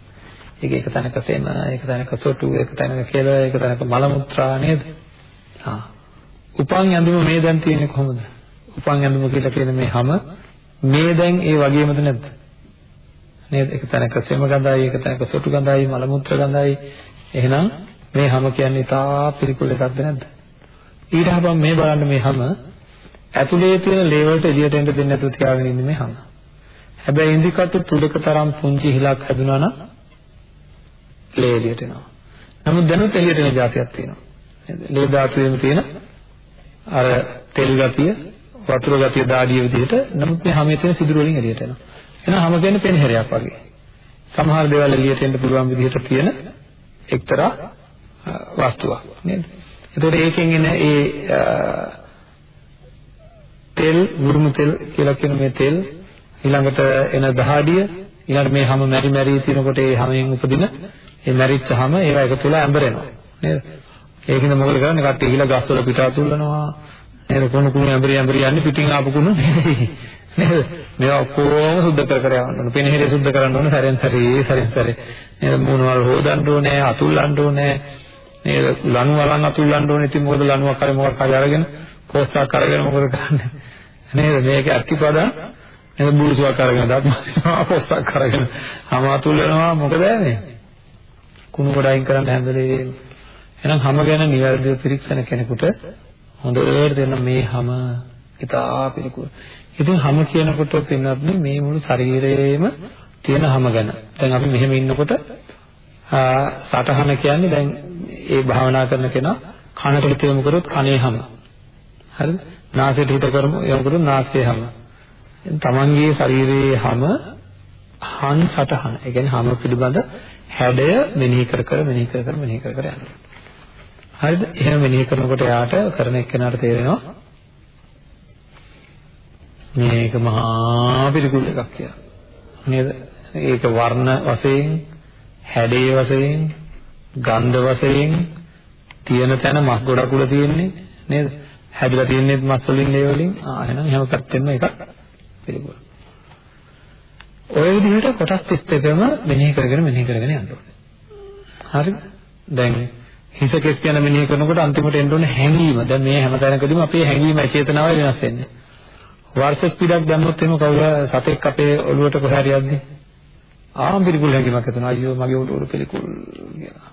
ඒක එක තැනක සෙම, එක තැනක සොටු, එක තැනක කෙල, එක තැනක මල මුත්‍රා නේද? ආ. උපන් ඇඳුම මේ දැන් තියෙන්නේ කොහොමද? උපන් ඇඳුම කියලා කියන මේ හැම මේ දැන් ඒ වගේමද නැද්ද? නේද? එක තැනක සෙම ගඳයි, එක තැනක සොටු ගඳයි, මල මුත්‍රා ගඳයි. එහෙනම් මේ හැම කියන්නේ තා පිළිකුල් එකක්ද නැද්ද? ඊට හපම් මේ බලන්න මේ හැම ඇතුලේ තියෙන ලේ වලට එළියට එන්න දෙන්නේ නැතුව තියාගෙන ඉන්නේ මේ හැම. හැබැයි ඉන්දිකටු තුඩක තරම් පුංචි හිලක් හැදුනා නම් ලේ එළියට එනවා. නමුත් දැනුත් එළියට එන જાතියක් තියෙනවා. නේද? ලේ ධාතුවේම තියෙන අර තෙල් ගතිය, වතුර ගතිය දාඩිය විදිහට නමුත් මේ හැමේ තියෙන සිදුරු වලින් එළියට එනවා. එහෙනම් හැම කියන්නේ පෙන්හැරයක් වගේ. සමහර දේවල් එළියට එන්න පුළුවන් විදිහට තියෙන එක්තරා වස්තුවක් නේද? එතකොට ඒකෙන් එන ඒ තෙල් මුරුමු තෙල් කියලා කියන මේ තෙල් ඊළඟට එන දහඩිය ඊළඟට මේ හැම මෙරි මෙරි තිනකොට ඒ හැමෙන් උපදින ඒ මැරිච්ච හැම ඒවා එකතු වෙලා ඇඹරෙනවා. නේද? ඒකින්ද මොකද කරන්නේ? කට්ටිය ගිහලා ගස්වල පිට අතුල්ලනවා නේද? කුණු කුණු ඇඹරි ඇඹරි යන්නේ පිටින් ආපු කුණු නේද? මේවා ඔක්කොම සුද්ධ කර කර යවන්න ඕනේ. පෙනහෙරේ සුද්ධ කරන්න ඕනේ. සැරෙන් සැරේ සැරෙන් සැරේ. නේද? මූණවල හොදන්න ඕනේ අතුල්ලන්න ඕනේ. නේද? ලණු වලන් අතුල්ලන්න ඕනේ. ඉතින් මොකද ලණුවක් හරි මොකක් හරි අරගෙන පොස්සක් අරගෙන මොකද කරන්නේ? නේද? මේක අත්තිපදා නේද? බුරුසුවක් අරගෙන දාත් පොස්සක් අරගෙන. හමාතුල් වෙනවා මොකද මේ කුණු කොට අයින් කරන්න හැම වෙලේම එහෙනම් හැම ගැන නිවැරදිව පිරික්සන කෙනෙකුට හොඳට දෙන්න මේ හැම ඉතා පිළිකුල් ඉතින් හැම කියනකොට පින්නත් මේ මුළු ශරීරයේම තියෙන හැම ගැන දැන් අපි මෙහෙම ඉන්නකොට සටහන කියන්නේ දැන් ඒ භාවනා කරන කෙනා කනට හිත යොමු කරොත් කනේ හැම හරිද? නාසයට හිත කරමු යොමුකරු නාසයේ හැම. තමන්ගේ ශරීරයේ හැම හන් සටහන. ඒ කියන්නේ හැම පිළිබඳ හැඩය මෙනෙහි කර කර මෙනෙහි කර කර මෙනෙහි කර කර යනවා. හරිද? එහෙම මෙනෙහි කරනකොට යාට කරන එක්කෙනාට තේරෙනවා මේක මහා පිළිකුල් එකක් කියලා. නේද? ඒක වර්ණ වශයෙන්, හැඩයේ වශයෙන්, ගන්ධ වශයෙන් තියෙන තැන මස් ගොඩක් උඩ තියෙන්නේ නේද? හැදිලා තියන්නේ මස් වලින් ඒ වලින් ආ එහෙනම් හැම පැත්තෙම එකක් පිළිගුණ. ඔය විදිහට කොටස් 32ම මෙනෙහි කරගෙන මෙනෙහි කරගෙන යන්න ඕනේ. හරිද? දැන් හිසකෙස් කියන මෙනෙහි කරනකොට අන්තිමට එන්න ඕනේ හැඟීම. දැන් මේ හැම තැනකදීම අපේ හැඟීම චේතනාව වෙනස් වෙන්නේ. වර්ෂ ස්පීඩක් දැම්මොත් එහෙම කවුරු සතෙක් අපේ ඔළුවට කොහේ හරි යද්දි ආම් පිළිකුල් හැඟීමක් ඇති වෙනවා. අයියෝ මගේ ඔළුවට පිළිකුල් කියලා.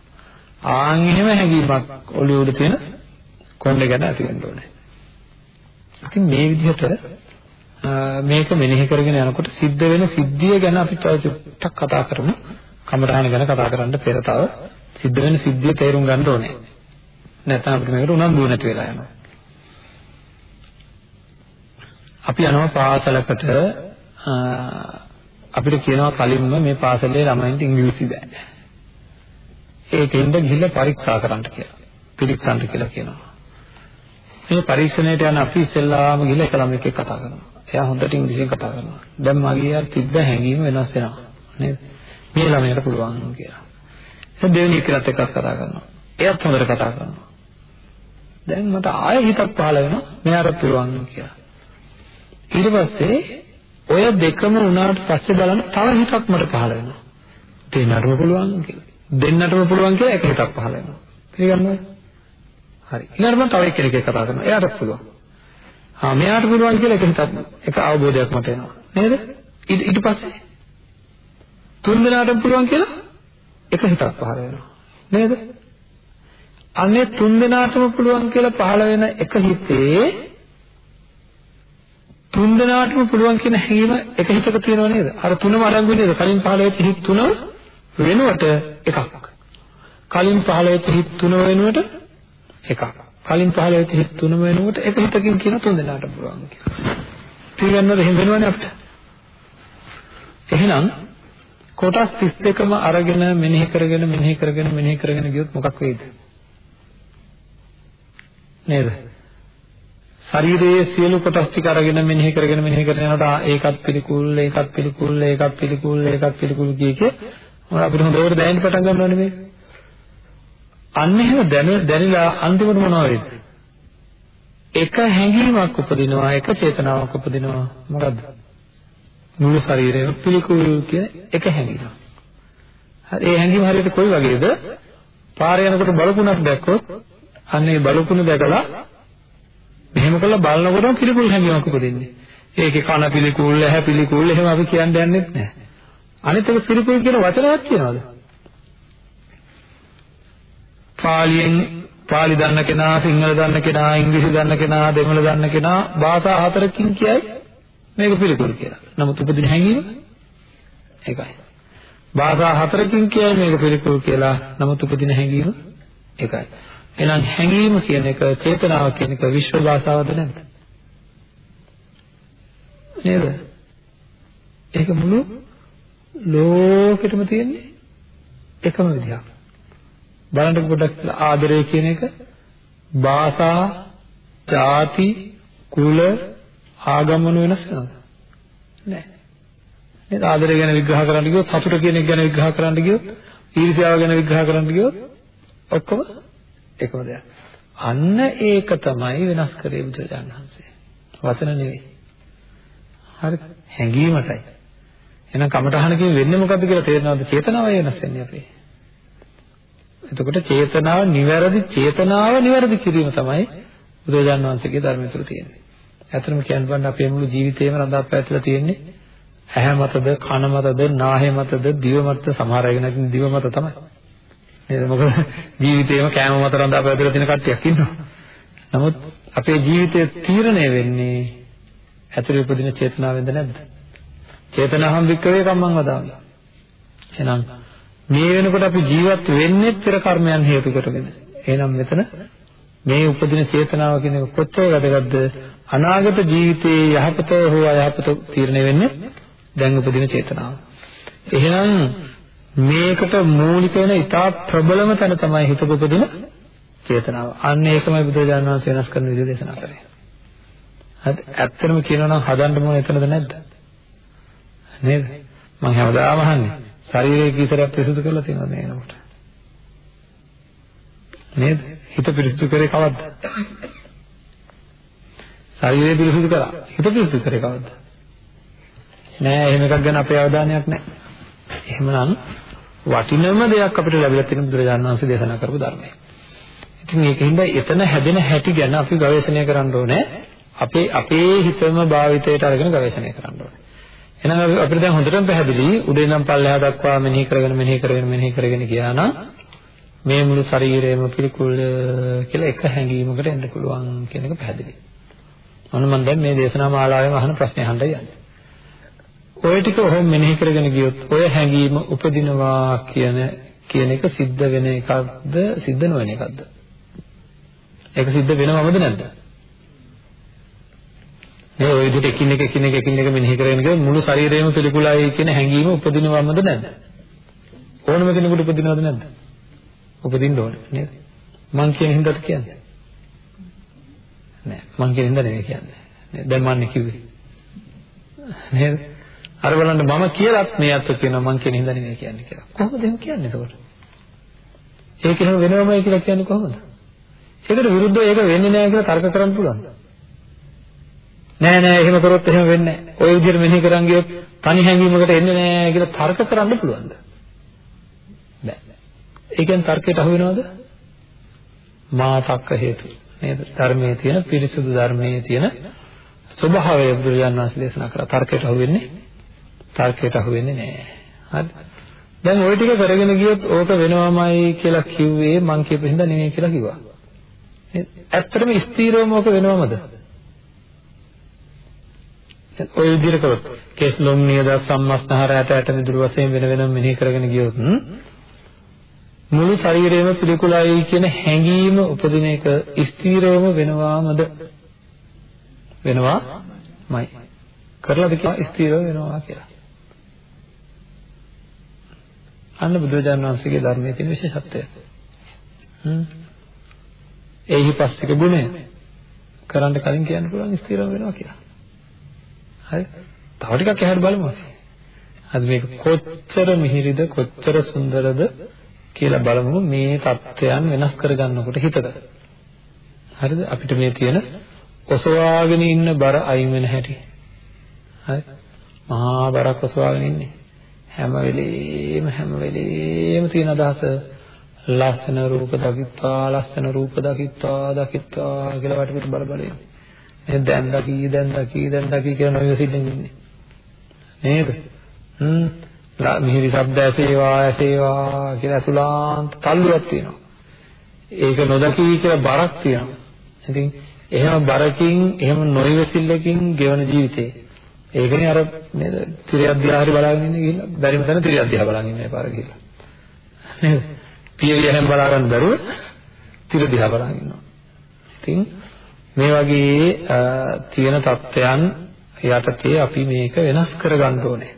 ආන් එහෙම හැඟීමක් ඔළුවේ උඩ තියෙන කොණ්ඩේ ගැන ඇති වෙන්න ඕනේ. ඉතින් මේ විදිහට මේක මෙනෙහි කරගෙන යනකොට සිද්ධ වෙන සිද්ධිය ගැන අපි තව චුට්ටක් කතා කරමු. කමරහන ගැන කතා කරන්න පෙර තව සිද්ධ වෙන සිද්ධිය තේරුම් ගන්න ඕනේ. නැත්නම් අපිට මේකට උනන්දු නැති වෙලා යනවා. අපි යනවා පාසලකට අපිට කියනවා කලින්ම මේ පාසලේ ළමයින්ට ඉංග්‍රීසි බෑ. ඒකෙන්ද ගිහිල්ලා පරීක්ෂා කරන්න කියලා. පිළික්සන්න කියලා කියනවා. මේ පරීක්ෂණයට යන අපි ඉස්සෙල්ලාම ගිහිල්ලා එක ළමෙක් එක්ක කතා කරනවා. එයා හොඳට ඉංග්‍රීසියෙන් කතා කරනවා. දැන් මගේ යාර තිබ්බ හැඟීම වෙනස් වෙනවා. නේද? මේ ළමයට පුළුවන් කියලා. දැන් දෙවෙනි එක්කත් එක්ක කතා කරනවා. එයාත් හොඳට කතා කරනවා. දැන් මට ආයෙ හිතක් පහළ වෙනවා මෙයාට පුළුවන් කියලා. ඊට පස්සේ ඔය දෙකම උනාට පස්සේ බලන්න තව හිතක් මට පහළ වෙනවා. දෙන්නටම පුළුවන් කියලා. දෙන්නටම පුළුවන් කියලා එක හිතක් පහළ වෙනවා. පිළිගන්නවද? හරි. ඊළඟට මම තව එක්කෙනෙක් එක්ක කතා කරනවා. එයාට පුළුවන්. ආ මෙයාට පුළුවන් කියලා එක හිතක් එක අවබෝධයක් මට එනවා. නේද? ඊට පස්සේ තුන් දෙනාටම පුළුවන් කියලා එක හිතක් පහළ වෙනවා. නේද? අනේ තුන් දෙනාටම පුළුවන් කියලා පහළ වෙන එක හිතේ තුන් දෙනාටම පුළුවන් කියන හැඟීම එක හිතක තියෙනව නේද? අර තුනම අරන් නේද? කලින් පහළ වෙච්ච හිත තුන වෙනුවට එකක්. කලින් පහළ වෙච්ච හිත තුන වෙනුවට එකක්. කලින් පහළ වෙච්ච හිත තුන වෙනුවට එක හිතකින් කියන තුන් දෙනාටම පුළුවන් කියලා. පිළිගන්නවද එහෙම වෙනවනේ අපිට? එහෙනම් කොටස් 32ම අරගෙන මෙනෙහි කරගෙන මෙනෙහි කරගෙන මෙනෙහි කරගෙන ගියොත් මොකක් වෙයිද? නේද? ශරීරයේ සියලු කොටස් ටික අරගෙන මෙනෙහි කරගෙන මෙනෙහි කරගෙන යනකොට ඒකත් පිළිකුල් ඒකත් පිළිකුල් ඒකත් පිළිකුල් ඒකත් පිළිකුල් කිය කිය මොන අපිට හොඳට දැනෙන්න පටන් ගන්නවනේ මේක. අන්න එහෙම දැන දැනලා අන්තිමට මොනව වෙයිද? එක හැඟීමක් උපදිනවා එක චේතනාවක් උපදිනවා මොකද්ද? මුළු ශරීරයම පිළිකුල් කියන එක හැඟීමක්. හරි ඒ හැඟීම හරියට කොයි වගේද? පාරේ යනකොට බලකුණක් දැක්කොත් අන්න ඒ බලකුණ දැකලා මෙහෙම කළා බලනකොටම පිළිකුල් හැඟීමක් උපදින්නේ. ඒකේ කන පිළිකුල්, ඇහැ පිළිකුල් එහෙම අපි කියන්න යන්නෙත් නැහැ. අනිත් එක පිළිකුල් කියන වචනයක් කියනවාද? පාලියෙන් පාලි දන්න කෙනා, සිංහල දන්න කෙනා, ඉංග්‍රීසි දන්න කෙනා, දෙමළ දන්න කෙනා භාෂා හතරකින් කියයි මේක පිළිකුල් කියලා. නමුත් උපදින හැඟීම ඒකයි. භාෂා හතරකින් කියයි මේක පිළිකුල් කියලා. නමුත් උපදින හැඟීම ඒකයි. එහෙනම් හැඟීම කියන එක චේතනාව කියන එක විශ්ව භාෂාවද නැද්ද? නේද? ඒක මුළු ලෝකෙටම තියෙන්නේ එකම විදිහක්. බලන්න පොඩ්ඩක් ආදරය කියන එක භාෂා, ಜಾති, කුල, ආගම වෙනස් වෙනවද? නැහැ. නේද? ආදරය ගැන විග්‍රහ කරන්න ගියොත්, සතුට කියන එක ගැන විග්‍රහ කරන්න ගියොත්, ඊර්ෂ්‍යාව ගැන විග්‍රහ කරන්න ගියොත් ඔක්කොම එකම දෙයක්. අන්න ඒක තමයි වෙනස් කරේ බුදුරජාණන් වහන්සේ. වචන නෙවෙයි. හරි හැඟීමටයි. එහෙනම් කමඨහනකින් වෙන්නේ මොකද්ද කියලා තේරෙනවද? චේතනාවයි වෙනස් වෙන්නේ අපේ. එතකොට චේතනාව නිවැරදි චේතනාව නිවැරදි කිරීම තමයි බුදුරජාණන් වහන්සේගේ ධර්මය තුළ තියෙන්නේ. ඇත්තටම කියන්න බෑ අපේ මුළු ජීවිතේම රඳා පැවැත්ලා තියෙන්නේ ඇහැ මතද, කන මතද, නාහය මතද, දිව මතද සමහර අය නැතිනම් දිව මත තමයි. නේද? මොකද ජීවිතේම කෑම මත රඳා පැවැදලා තියෙන කට්ටියක් ඉන්නවා. නමුත් අපේ ජීවිතය තීරණය වෙන්නේ ඇතුළේ උපදින චේතනාවෙන්ද නැද්ද? චේතනාහම් වික්කවේ කම්මං වදාමි. එහෙනම් මේ වෙනකොට අපි ජීවත් වෙන්නේ පෙර කර්මයන් හේතු කොටගෙන. එහෙනම් මෙතන මේ උපදින චේතනාව කියන එක කොච්චර වැදගත්ද? අනාගත ජීවිතයේ යහපත හෝ අයහපත තීරණය වෙන්නේ දැන් උපදින චේතනාව. එහෙනම් මේකට මූලික වෙන ඉතා ප්‍රබලම තැන තමයි හිතක උපදින චේතනාව. අන්න ඒකමයි බුදුරජාණන් වහන්සේ වෙනස් කරන විදිහ දේශනා කරේ. හරි ඇත්තටම කියනවා නම් හදන්න ඕන එතනද නැද්ද? නේද? මම හැමදාම අහන්නේ ශරීරයේ කීතරක් පිරිසුදු කරලා තියෙනවද මේ එනකොට? නේද? හිත පිරිසුදු කරේ කවද්ද? ශරීරය පිරිසුදු කරා. හිත පිරිසුදු කරේ කවද්ද? නෑ එහෙම එකක් ගැන අපේ අවධානයක් නෑ. එහෙමනම් වටිනම දෙයක් අපිට ලැබිලා තියෙන බුදුරජාණන් වහන්සේ දේශනා කරපු ධර්මය. ඉතින් ඒකින්ද එතන හැදෙන හැටි ගැන අපි ගවේෂණය කරන්න ඕනේ. අපේ අපේ හිතම භාවිතයට අරගෙන ගවේෂණය කරන්න ඕනේ. එහෙනම් අපිට දැන් හොඳටම පැහැදිලි උඩේ ඉඳන් පල්ලෙහා දක්වා මෙනෙහි කරගෙන මෙනෙහි කරගෙන මෙනෙහි කරගෙන ගියා නම් මේ මුළු ශරීරයම පිළිකුල් කියලා එක හැඟීමකට එන්න පුළුවන් කියන එක පැහැදිලි. අන්න මම දැන් මේ දේශනා මාලාවෙන් අහන ප්‍රශ්නේ අහන්න යන්නේ. ඔය ටික ඔහොම මෙනෙහි කරගෙන ගියොත් ඔය හැඟීම උපදිනවා කියන කියන එක සිද්ධ වෙන එකක්ද සිද්ධ නොවන එකක්ද? ඒක සිද්ධ වෙනවමද නැද්ද? මේ ওই විදිහට එකින් එක එකින් එක එකින් එක මෙනෙහි කරගෙන ගියොත් මුළු ශරීරයම පිළිකුලයි කියන හැඟීම උපදිනවමද නැද්ද? ඕනම කෙනෙකුට උපදිනවද නැද්ද? උපදින්න ඕනේ නේද? මං කියන හින්දාද කියන්නේ? නෑ මං කියන හින්දා නෙවෙයි කියන්නේ. දැන් මන්නේ කිව්වේ. නේද? අර බලන්න මම කියලාත් මේ අත කියනවා මං කියන හින්දා නෙවෙයි කියන්නේ කියලා. කොහොමද එහෙම කියන්නේ එතකොට? ඒක එහෙම වෙනවමයි කියලා කියන්නේ කොහොමද? ඒකට විරුද්ධව ඒක වෙන්නේ නැහැ කියලා තර්ක කරන්න පුළුවන්ද? නෑ නෑ එහෙම කරොත් එහෙම වෙන්නේ නෑ. ওই විදිහට මෙහෙ කරන් ගියොත් තනි හැංගීමකට එන්නේ නෑ කියලා තර්ක කරන්න පුළුවන්ද? බෑ. ඒ කියන්නේ තර්කයට අහු වෙනවද? මාතක්ක හේතු. නේද? ධර්මයේ තියෙන පිරිසුදු ධර්මයේ තියෙන ස්වභාවය බුදුරජාණන් වහන්සේ දේශනා කරා. තර්කයට අහු වෙන්නේ තර්කයට අහු වෙන්නේ නෑ. හරි. දැන් ওই ටික කරගෙන ගියොත් ඕක වෙනවමයි කියලා කිව්වේ මං කියපු හින්දා නෙමෙයි කියලා කිව්වා. නේද? ඇත්තටම ස්ථීරවම ඕක වෙනවමද? ඔය විදිහට කරොත් කේස් ලොම් නියද සම්මස්නහර ඇට ඇට මිදුළු වශයෙන් වෙන වෙනම මෙනෙහි කරගෙන ගියොත් මුළු ශරීරයම පිළිකුලයි කියන හැඟීම උපදින එක ස්ථීරවම වෙනවාමද? වෙනවාමයි. කරලාද කියලා ස්ථීරව වෙනවා කියලා. අන්න බුදුරජාණන් වහන්සේගේ ධර්මයේ තියෙන විශේෂත්වය. හ්ම්. ඒහි පස්තික ගුණය. කරන්න කලින් කියන්න පුළුවන් ස්ථිරව වෙනවා කියලා. හරි? තව ටිකක් එහාට බලමු. අද මේක කොච්චර මිහිරිද කොච්චර සුන්දරද කියලා බලමු මේ தත්වයන් වෙනස් කරගන්නකොට හිතට. හරිද? අපිට මේ තියෙන ඔසවාගෙන ඉන්න බර අයින් වෙන හැටි. හරි? මහා බරක් ඔසවාගෙන ඉන්නේ. හැම වෙලේම හැම වෙලේම තියෙන අදහස. ලස්සන රූප දකිත්වා ලස්සන රූප දකිත්වා දකිත්වා කියලා වටපිට බල බල ඉන්නේ. නේද දැන් දකි දැන් දකි දැන් දකි කියලා නොයසින්ෙන් ඉන්නේ. නේද? හ්ම්. මිහිරි ශබ්ද ඇසේවා ඇසේවා කියලා අසුලාන්ත තල්ලුවක් තියෙනවා. ඒක නොදකි කියලා බරක් තියෙනවා. ඉතින් එහෙම බරකින් එහෙම නොයසිල්ලකින් ගෙවන ජීවිතේ. ඒකනේ අර නේද? තිරය අධ්‍යා හරි බලාගෙන ඉන්නේ ගිහිල්ලා. බැරිම තැන තිරය අධ්‍යා බලන් ඉන්නේ පාර ගිහිල්ලා. නේද? පියවිය හැම බලා ගන්න බැරුව තිර දිහා බලන් ඉන්නවා. ඉතින් මේ වගේ තියෙන தත්වයන් යටතේ අපි මේක වෙනස් කරගන්න ඕනේ.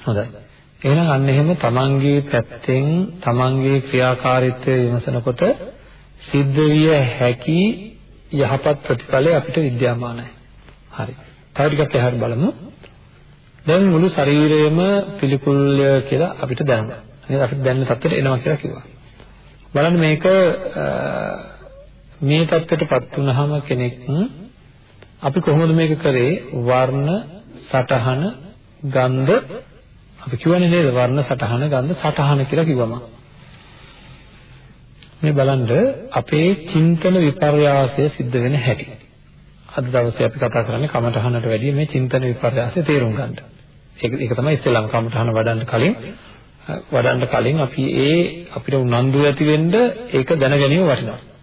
හොඳයි. එහෙනම් අන්න එහෙම තමන්ගේ පැත්තෙන් තමන්ගේ ක්‍රියාකාරීත්වය විමසනකොට සිද්ධ විය හැකි යහපත් ප්‍රතිඵලය අපිට විද්‍යාමානයි. හරි. තව ටිකක් එහාට බලමු. දැන් මුළු ශරීරයම පිළිකුල්ය කියලා අපිට දැනුණා. නේද? අපිට දැනෙන තත්ත්වයට එනවා කියලා කිව්වා. බලන්න මේක මේ தත්ත්වයටපත් වුනහම කෙනෙක් අපි කොහොමද මේක කරේ? වර්ණ සටහන ගන්ධ. අපි කියවනේ නේද? වර්ණ සටහන ගන්ධ සටහන කියලා කිව්වම. මේ බලන්න අපේ චින්තන විපර්යාසය සිද්ධ වෙන හැටි. අද දවසේ අපි කතා කරන්නේ කමඨහනට වැඩිය මේ චින්තන විපර්යාසය තේරුම් ගන්න. ඒක ඒක තමයි ඉස්සෙල්ලාම කමඨහන වඩන්න කලින් වඩන්න කලින් අපි ඒ අපිට උනන්දු ඇති වෙන්න ඒක දැන ගැනීම වටිනවා.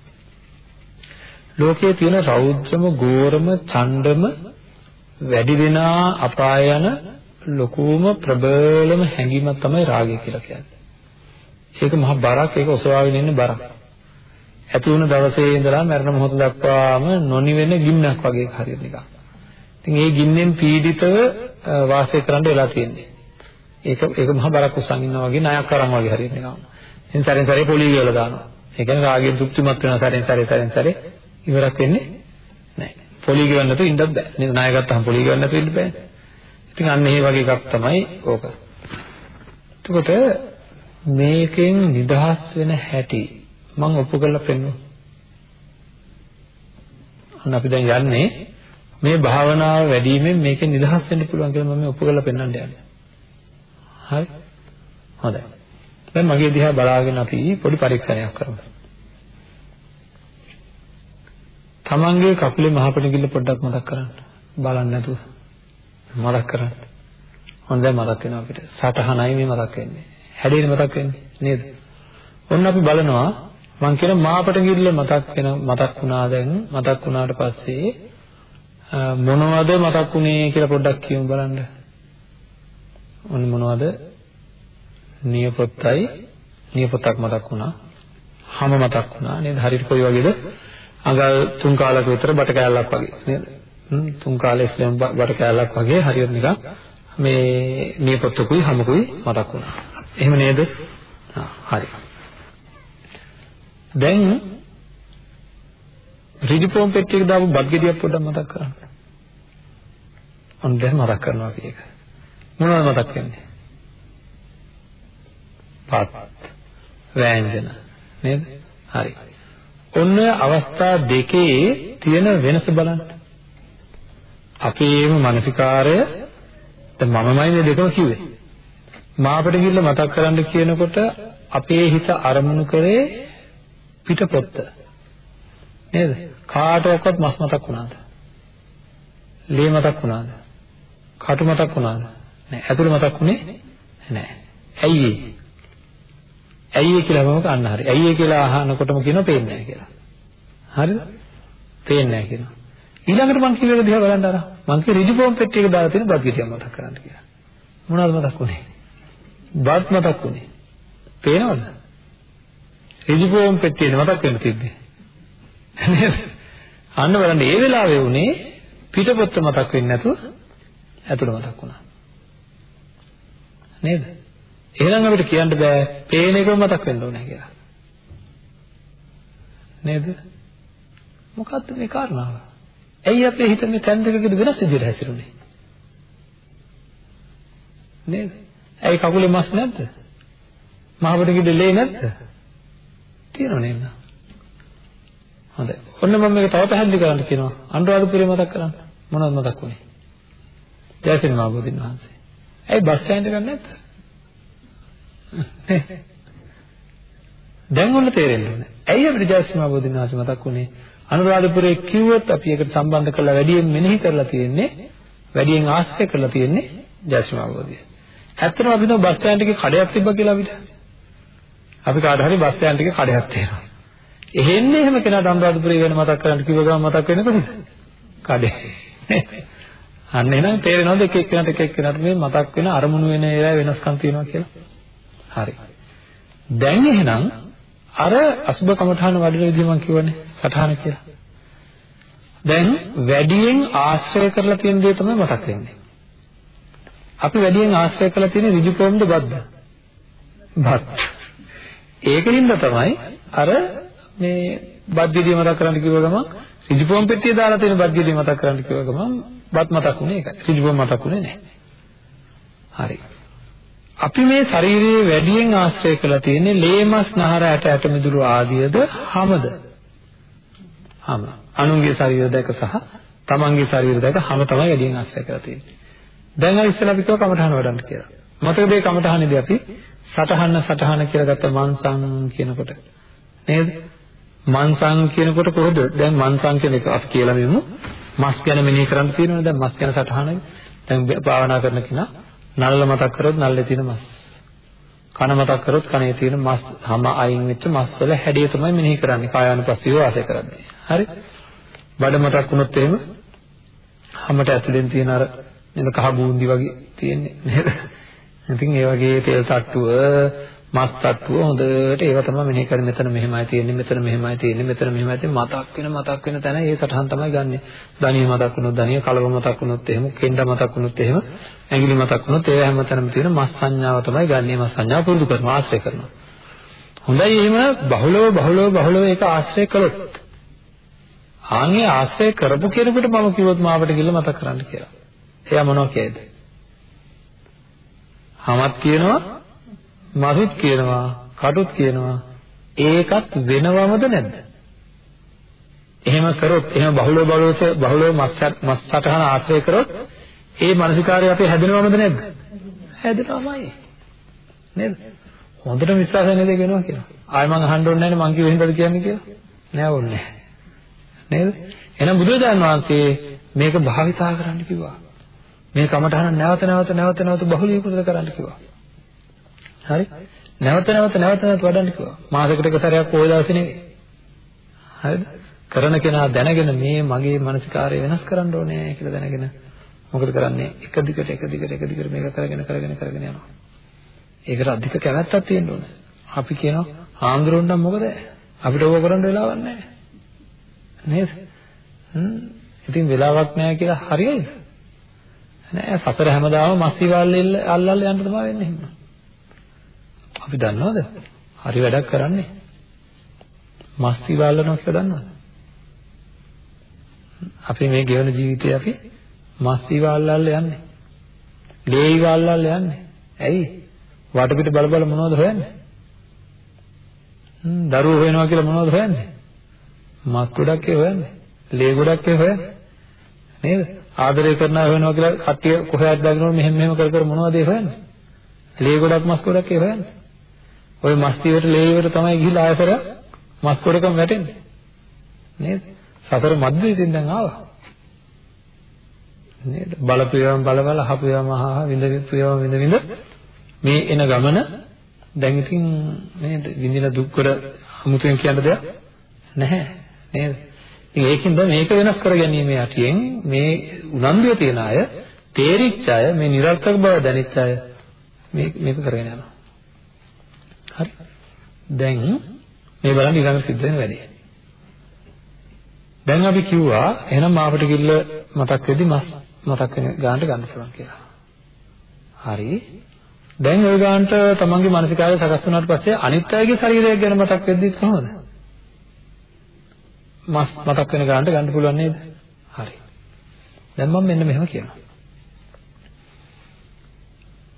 ලෝකයේ තියෙන රෞද්‍රම, ගෝරම, ඡණ්ඩම වැඩි වෙනා අපාය යන ලොකුම ප්‍රබලම හැඟීමක් තමයි රාගය කියලා කියන්නේ. ඒක මහ බරක්, ඒක ඔසවාගෙන ඉන්න බරක්. ඇති වුණ දවසේ ඉඳලා මරණ මොහොත දක්වාම නොනිවෙන ගින්නක් වගේ හරියට නිකන්. ඉතින් ඒ ගින්නෙන් පීඩිතව වාසය කරන්න වෙලා තියෙන්නේ. ඒක ඒක මහ බරක් උස්සන් ඉන්නවා වගේ ණයක් අරන් වගේ හරියට නිකන්. ඉතින් සැරෙන් සැරේ පොලිය කියලා දානවා. ඒ කියන්නේ රාගයෙන් තෘප්තිමත් වෙනවා සැරෙන් සැරේ සැරෙන් සැරේ ඉවරක් වෙන්නේ නැහැ. පොලි ගෙවන්න නැතුව ඉන්නත් බෑ. නේද? ණය ගත්තාම පොලි ගෙවන්න නැතුව ඉන්න බෑනේ. ඉතින් අන්න ඒ වගේ එකක් තමයි ඕක. එතකොට මේකෙන් නිදහස් වෙන හැටි මම ඔප්පු කරලා පෙන්නනවා. අන්න අපි දැන් යන්නේ මේ භාවනාව වැඩිවීමෙන් මේකෙන් නිදහස් වෙන්න පුළුවන් කියලා මම ඔප්පු කරලා පෙන්වන්න යන්නේ. හරි? හොඳයි. දැන් මගේ දිහා බලාගෙන අපි පොඩි පරීක්ෂණයක් කරමු. තමන්ගේ කකුලේ මහපටගිල්ල පොඩ්ඩක් මතක් කරන්න. බලන්න නැතුව. මතක් කරන්න. හොඳයි මතක් වෙනවා අපිට. සටහනයි මේ මතක් වෙන්නේ. හැඩේ මතක් වෙන්නේ නේද? ඔන්න අපි බලනවා මං කියන මාපටගිල්ල මතක් වෙන මතක් වුණා දැන් මතක් වුණාට පස්සේ මොනවද මතක් වුනේ කියලා පොඩ්ඩක් කියමු බලන්න. ඔන්න මොනවද? නියපොත්තයි නියපොත්තක් මතක් වුණා. හැම මතක් වුණා නේද? හරියට කොයි වගේද? අඟල් තුන් කාලක විතර බට කෑල්ලක් වගේ නේද? තුන් කාලේ ඉස්ලාම් බඩ කැලක් වගේ හරියට නිකන් මේ නියපොත්තකුයි හැමකුයි මතක් වුණා. එහෙම නේද? හරි. දැන් ඍජුපෝම් පෙට්ටියක දාපු බත් ගෙඩියක් පොඩ්ඩක් මතක් කරන්න. ඔන්න දැන් මතක් කරනවා අපි ඒක. මොනවද මතක් වෙන්නේ? පත් වෑංජන නේද? හරි. ඔන්න අවස්ථා දෙකේ තියෙන වෙනස බලන්න. අපේම මානසිකාරය දැන් මමමයි මේ දෙකම කිව්වේ. මාපට ගිහිල්ලා මතක් කරන්න කියනකොට අපේ හිත අරමුණු කරේ පිටපොත්ත. නේද? කාටවත් මස් මතක් වුණාද? ලේ මතක් වුණාද? කටු මතක් වුණාද? නෑ. ඇතුළ මතක් වුණේ නෑ. ඇයි ඒ? ඇයි ඒ කියලා මම කන්න හරි. ඇයි ඒ කියලා අහනකොටම කියනවා පේන්නේ නැහැ කියලා. හරිද? පේන්නේ නැහැ කියනවා. ඊළඟට මං කිව්ව එක දිහා බලන්න අර මං කිය ඍජුපෝම් පෙට්ටියක දාලා තියෙන බත් ගෙඩියක් මතක් කරන්න කියලා. මොනවද මතක් වුනේ? බත් මතක් වුනේ. පේනවද? ඍජුපෝම් පෙට්ටියේ මතක් වෙන්න තිබ්බේ. නේද? අන්න බලන්න ඒ වෙලාවේ උනේ පිටපොත්ත මතක් වෙන්නේ නැතුව ඇතුළ මතක් වුණා. නේද? එහෙනම් අපිට කියන්න බෑ පේන එකම මතක් වෙන්න ඕනේ කියලා. නේද? මොකද්ද මේ කාරණාව? ඇයි අපේ හිත මේ තැන් දෙකකද වෙනස් විදිහට හැසිරුනේ? නේද? ඇයි කකුලේ මස් නැද්ද? මහබඩ කිඩේ නැද්ද? තියෙනව නේද? හොඳයි. ඔන්න මම මේක තව පැහැදිලි කරන්න කියනවා. අනුරාධපුරේ මතක් කරන්න. මොනවද මතක් වුනේ? ජයසිංහ මහබෝධින් වහන්සේ. ඇයි බස් ස්ටෑන්ඩ් එක නැද්ද? දැන් ඔන්න තේරෙන්න ඕනේ. ඇයි අපිට ජයසිංහ මහබෝධින් වහන්සේ මතක් වුනේ? අනුරාධපුරේ කිව්වොත් අපි ඒකට සම්බන්ධ කරලා වැඩියෙන් මෙනෙහි කරලා තියෙන්නේ වැඩියෙන් ආශ්‍රය කරලා තියෙන්නේ ජයසිංහ මහබෝධිය. ඇත්තටම අපි හිතුවා බස් ස්ටෑන්ඩ් එකේ කඩයක් තිබ්බා කියලා අපිට. අපි කාට හරි බස් ස්ටෑන්ඩ් එකේ කඩයක් තියෙනවා. එහෙන්නේ එහෙම කෙනාට අනුරාධපුරේ ගැන මතක් කරන්න කිව්ව ගමන් මතක් වෙන්නේ කොහොමද? කඩේ. අන්න එහෙනම් තේරෙනවද එක එක්කෙනාට එක එක්කෙනාට මේ මතක් වෙන අරමුණු වෙන ඒවා වෙනස්කම් තියෙනවා කියලා? හරි. දැන් එහෙනම් අර අසුබ කමඨාන වඩන විදිහ මම කියවනේ සඨාන කියලා. දැන් වැඩියෙන් ආශ්‍රය කරලා තියෙන දේ තමයි මතක් වෙන්නේ. අපි වැඩියෙන් ආශ්‍රය කරලා තියෙන ඍජුකෝම්ද බද්ද? බත්. ඒකින්ද තමයි අර මේ බද්ගිරිය මතක් කරන්න කිව්ව ගමන් ඍජුකෝම් පෙට්ටිය දාලා තියෙන බද්ගිරිය මතක් කරන්න කිව්ව ගමන් බත් මතක් වුණේ ඒකයි. ඍජුකෝම් මතක් වුණේ නැහැ. හරි. අපි මේ ශරීරයේ වැඩියෙන් ආශ්‍රය කරලා තියෙන්නේ ලේමස් නහර ඇට ඇට මිදුළු ආදියද හැමද? හැම. අනුන්ගේ ශරීර දැක සහ තමන්ගේ ශරීර දැක හැම තමයි වැඩියෙන් ආශ්‍රය කරලා තියෙන්නේ. දැන් අර ඉස්සෙල්ලා අපි කිව්වා කමඨහන වඩන්න කියලා. මතකද මේ කමඨහනේදී අපි සටහන සටහන කියලා ගත්ත මන්සං කියනකොට නේද? මන්සං කියනකොට කොහොමද? දැන් මන්සං කියන එක අපි කියලා මෙමු. මස් ගැන මෙනෙහි කරන්න තියෙනවනේ දැන් මස් ගැන සටහනයි. දැන් භාවනා කරන කෙනා නල්ල මතක් කරොත් නල්ලේ තියෙන මස්. කන මතක් කරොත් කනේ තියෙන මස් හැම අයින් වෙච්ච මස් වල හැඩය තමයි මෙනෙහි කරන්නේ කායානුපස්සීව වාසය කරන්නේ. හරි? බඩ මතක් වුණොත් එහෙම හැමට ඇතුලෙන් තියෙන අර නේද කහ බූන්දි වගේ තියෙන්නේ නේද? ඉතින් ඒ වගේ තෙල් තට්ටුව, මස් තට්ටුව හොඳට ඒවා තමයි මෙනෙහි කරන්නේ. මෙතන මෙහෙමයි තියෙන්නේ, මෙතන මෙහෙමයි තියෙන්නේ, මෙතන මෙහෙමයි තියෙන්නේ. මතක් වෙන මතක් වෙන තැන ඒ සටහන් තමයි ගන්නෙ. ධනිය මතක් වුණොත් ධනිය, කලව මතක් වුණොත් එහෙම, කෙන්ඩ මතක් වුණොත් එහෙම, ඇඟිලි මතක් වුණොත් ඒ හැමතැනම තියෙන මස් සංඥාව තමයි ගන්නෙ. මස් සංඥාව පුරුදු කරනවා, ආශ්‍රය කරනවා. හොඳයි එහෙම බහුලව බහුලව බහුලව ඒක ආශ්‍රය කළොත් ආන්ගේ ආශ්‍රය කරපු කෙනෙකුට මම කිව්වොත් මාවට ගිල්ල මතක් කරන්න කියලා. එයා මොනවා කියයිද? හමත් කියනවා, මසුත් කියනවා, කටුත් කියනවා. ඒකත් වෙනවමද නැද්ද? එහෙම කරොත්, එහෙම බහුලව බහුලව බහුලව මස් මස් සටහන ආශ්‍රය කරොත්, ඒ මානසිකාරය අපේ හැදෙනවමද නැද්ද? හැදෙනවමයි. නේද? හොඳට විශ්වාසය නේද කියනවා කියලා. ආයෙ මං අහන්න ඕනේ නැහැ මං කිව්වෙ හින්දාද කියන්නේ කියලා. නෑ ඕනේ නේද? එහෙනම් බුදුරජාණන් වහන්සේ මේක භාවිතා කරන්න කිව්වා. මේ කමඨහන නැවත නැවත නැවත නැවත බහුලීකృత කරන්න කිව්වා. හරි? නැවත නැවත නැවත නැවත වඩන්න කිව්වා. මාසෙකට එක සැරයක් පොය දවසේ නෙවෙයි. හරිද? කරන කෙනා දැනගෙන මේ මගේ මානසිකාරය වෙනස් කරන්න ඕනේ කියලා දැනගෙන මොකද කරන්නේ? එක දිගට එක දිගට එක දිගට මේක කරගෙන කරගෙන කරගෙන යනවා. ඒකට අධික කැමැත්තක් තියෙන්න ඕනේ. අපි කියනවා ආන්දරුන්නම් මොකද? අපිට ඕක කරන්න වෙලාවක් නැහැ. නේද? හ්ම් ඉතින් වෙලාවක් නැහැ කියලා හරියයිද? නෑ සතර හැමදාම මස්සි වල්ලෙල්ල අල්ලල්ල යන්න තමයි වෙන්නේ එහෙම. අපි දන්නවද? හරි වැඩක් කරන්නේ. මස්සි වල්ලනවා කියලා දන්නවද? අපි මේ ගෙවන ජීවිතේ අපි මස්සි වල්ලල්ල යන්නේ. ලේයි වල්ලල්ල යන්නේ. ඇයි? වටපිට බල බල මොනවද හොයන්නේ? හ්ම් දරුවෝ හොයනවා කියලා මොනවද හොයන්නේ? මස් ගොඩක් ඒ හොයන්නේ. ලේ ගොඩක් ඒ හොයන්නේ. නේද? ආදරය කරනවා හොයනවා කියලා කට්ටිය කොහෙවත් දාගෙනවල මෙහෙම මෙහෙම කර කර මොනවද ඒ හොයන්නේ? ලේ ගොඩක් මස් ගොඩක් ඒ හොයන්නේ. ওই මස්තිවට ලේවිවට තමයි ගිහිලා ආයතර මස්කොරකම වැටෙන්නේ. නේද? සතර මැද්දේ ඉතින් දැන් ආවා. නේද? බලපෑම් බලවල හපුවම අහහ විඳ පියවම විඳ විඳ මේ එන ගමන දැන් ඉතින් නේද විඳින දුක් වල අමුතුවෙන් කියන්න දෙයක් නැහැ නේද? ඉතින් ඒකෙන්ද මේක වෙනස් කරගැනීමේ අටියෙන් මේ උනන්දුවේ තියන අය තේරිච්ච අය මේ નિરර්ථක බව දැනෙච්ච අය මේක මේක කරගෙන යනවා. හරි. දැන් මේ බලන්න ඊළඟ සිද්ධ වෙන වැඩේ. දැන් අපි කිව්වා එහෙනම් මාපට කිල්ල මතක් වෙද්දි මස් මතක් වෙන ගානට ගන්න පුළුවන් කියලා. හරි. දැන් ওই ගානට තමන්ගේ මානසිකාරය සකස් වුණාට පස්සේ අනිත් අයගේ ශරීරයක් ගැන මතක් වෙද්දි කොහොමද? මස් මතක් වෙන ගානට ගන්න පුළුවන් නේද? හරි. දැන් මම මෙන්න මෙහෙම කියනවා.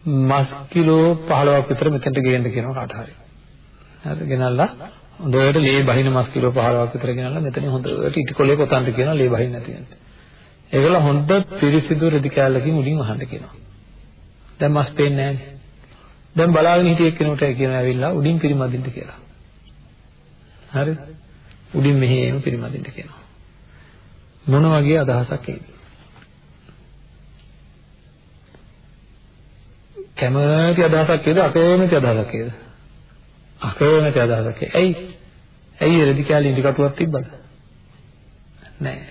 මස් කිලෝ 15ක් විතර මෙතනට ගේන්න කියනවා කාට හරි. හරි ගෙනල්ලා හොඳට ලේ බහින මස් කිලෝ 15ක් විතර ගෙනල්ලා මෙතන හොඳට ඉටිකොලේ කොතන්ට කියනවා ලේ බහින්න නැති වෙන. ඒගොල්ල හොඳ පිරිසිදු රෙදි කෑල්ලකින් උඩින් වහන්න කියනවා. දැන් මස් පේන්නේ නැහැ. දැන් බලාගෙන හිටිය එක්කෙනෙකුට කියනවා ඇවිල්ලා උඩින් පිරිමදින්න කියලා. හරිද? උඩින් මෙහෙම පිරිමදින්න කියනවා. මොන වගේ අදහසක් එයිද? කැමති අදහසක් එයිද අකමැති අදහසක් එයිද? අකමැති අදහසක්. ඇයි? ඇයි රෙදි කැලේ ඉඳි කටුවක් තිබ්බද? නෑ.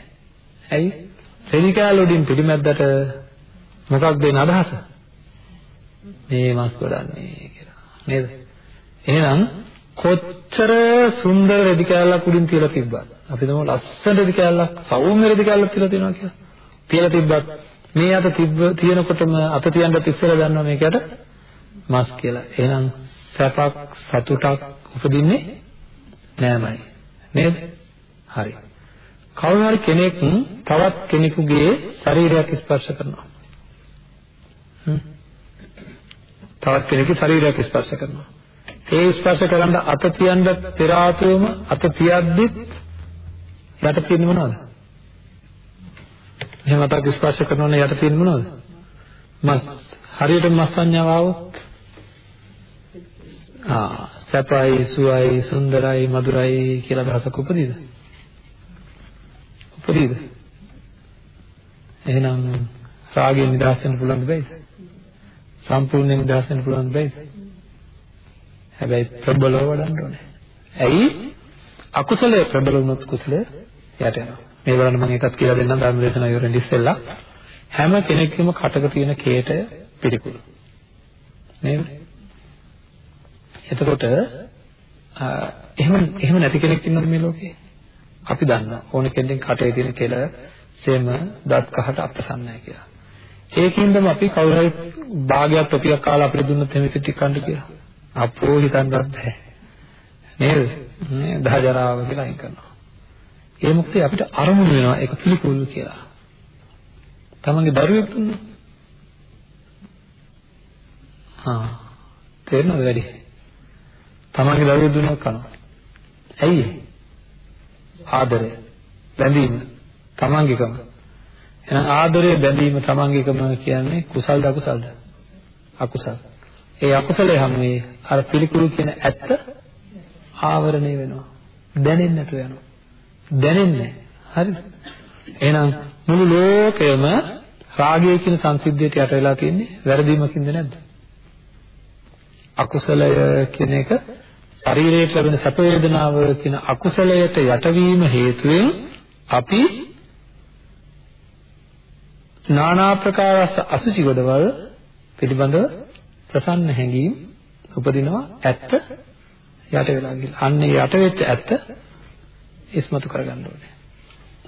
ඇයි? රෙදි කැලේ උඩින් පිරිමැද්දට මොකක්ද එන අදහස? මේ මස් ගොඩන්නේ කියලා. නේද? එහෙනම් කොච්චර සුන්දර රෙදි කැලක් උඩින් තියලා තිබ්බත් අපි තමු ලස්සන රෙදි කැලක් සෞම්‍ය රෙදි කැලක් තියලා තියෙනවා කියලා. තියලා තිබ්බත් මේ අත තිබ්බ තියෙනකොටම අත තියන්නත් ඉස්සෙල්ලා දන්නවා මේකට මස් කියලා. එහෙනම් සැපක් සතුටක් උපදින්නේ නෑමයි. නේද? හරි. කවුරු හරි කෙනෙක් තවත් කෙනෙකුගේ ශරීරයක් ස්පර්ශ කරනවා. තවත් කෙනෙකුගේ ශරීරයක් ස්පර්ශ කරනවා. ඒ ස්පර්ශ කරන්න අත තියන්න පෙර ආතුවම අත තියද්දිත් යට තියෙන්නේ මොනවද? එහෙම අතක් ස්පර්ශ කරනවනේ යට තියෙන මොනවද? මස්. හරියට මස් සංඥාව ආවොත් ආ සපයි සුවයි සුන්දරයි මధుරයි කියලා අදහසක් උපදීද? උපදීද? එහෙනම් රාගයෙන් නිදහස් වෙන්න පුළුවන් බෑද? සම්පූර්ණයෙන් නිදහස් වෙන්න පුළුවන් බෑද? හැබැයි ප්‍රබලව වඩන්න ඕනේ. ඇයි? අකුසලයේ ප්‍රබල වුණොත් කුසලය යට යනවා. මේ බලන්න මම එකක් කියලා දෙන්නම් ධර්ම දේශනාව ඉවරෙන් ඉස්සෙල්ලා හැම කෙනෙක්ගේම කටක තියෙන කේටය පිළිකුල. නේද? එතකොට එහෙම එහෙම නැති කෙනෙක් ඉන්නවද මේ ලෝකේ? අපි දන්නවා ඕන කෙනෙක් කටේ තියෙන කෙල සෙම දත් කහට අප්‍රසන්නයි කියලා. ඒකින්දම අපි කවුරු හරි භාගයක් ටොපියක් කාලා අපිට දුන්නොත් එහෙම ටිකක් කන්න කියලා. අපෝ හිතන්නවත් බෑ. නේද? මේ දහජරාව කියලා අයින් කරනවා. ඒ මොකද අපිට අරමුණු වෙනවා ඒක පිළිකුල් කියලා. තමන්ගේ දරුවෙක් දුන්නොත් හා තේරෙනවද වැඩි? තමන්ගේ දරුවෙක් දුන්නොත් කනවා. ඇයි ආදරය බැඳීම තමන්ගේකම. එහෙනම් ආදරය බැඳීම තමන්ගේකම කියන්නේ කුසල්ද අකුසල්ද? අකුසල්. ඒ අකුසලයේ හැමේ අර පිළිකුල් කියන ඇත්ත ආවරණය වෙනවා. දැනෙන්නේ නැතුව යනවා. දැනෙන්නේ හරිද? එහෙනම් මුළු ලෝකයම රාගය කියන සංසිද්ධියට යට වෙලා තියෙන්නේ වැරදීමකින්ද නැද්ද? අකුසලය කියන එක ශරීරයට ලැබෙන සැප වේදනාව කියන අකුසලයට යටවීම හේතුවෙන් අපි නානා ප්‍රකාර අසුචි ගොඩවල් පිළිබඳව ප්‍රසන්න හැඟීම් උපදිනවා ඇත්ත යට වෙලා ගිහලා. අන්න ඒ යට වෙච්ච ඇත්ත ඉස්මතු කරගන්න ඕනේ.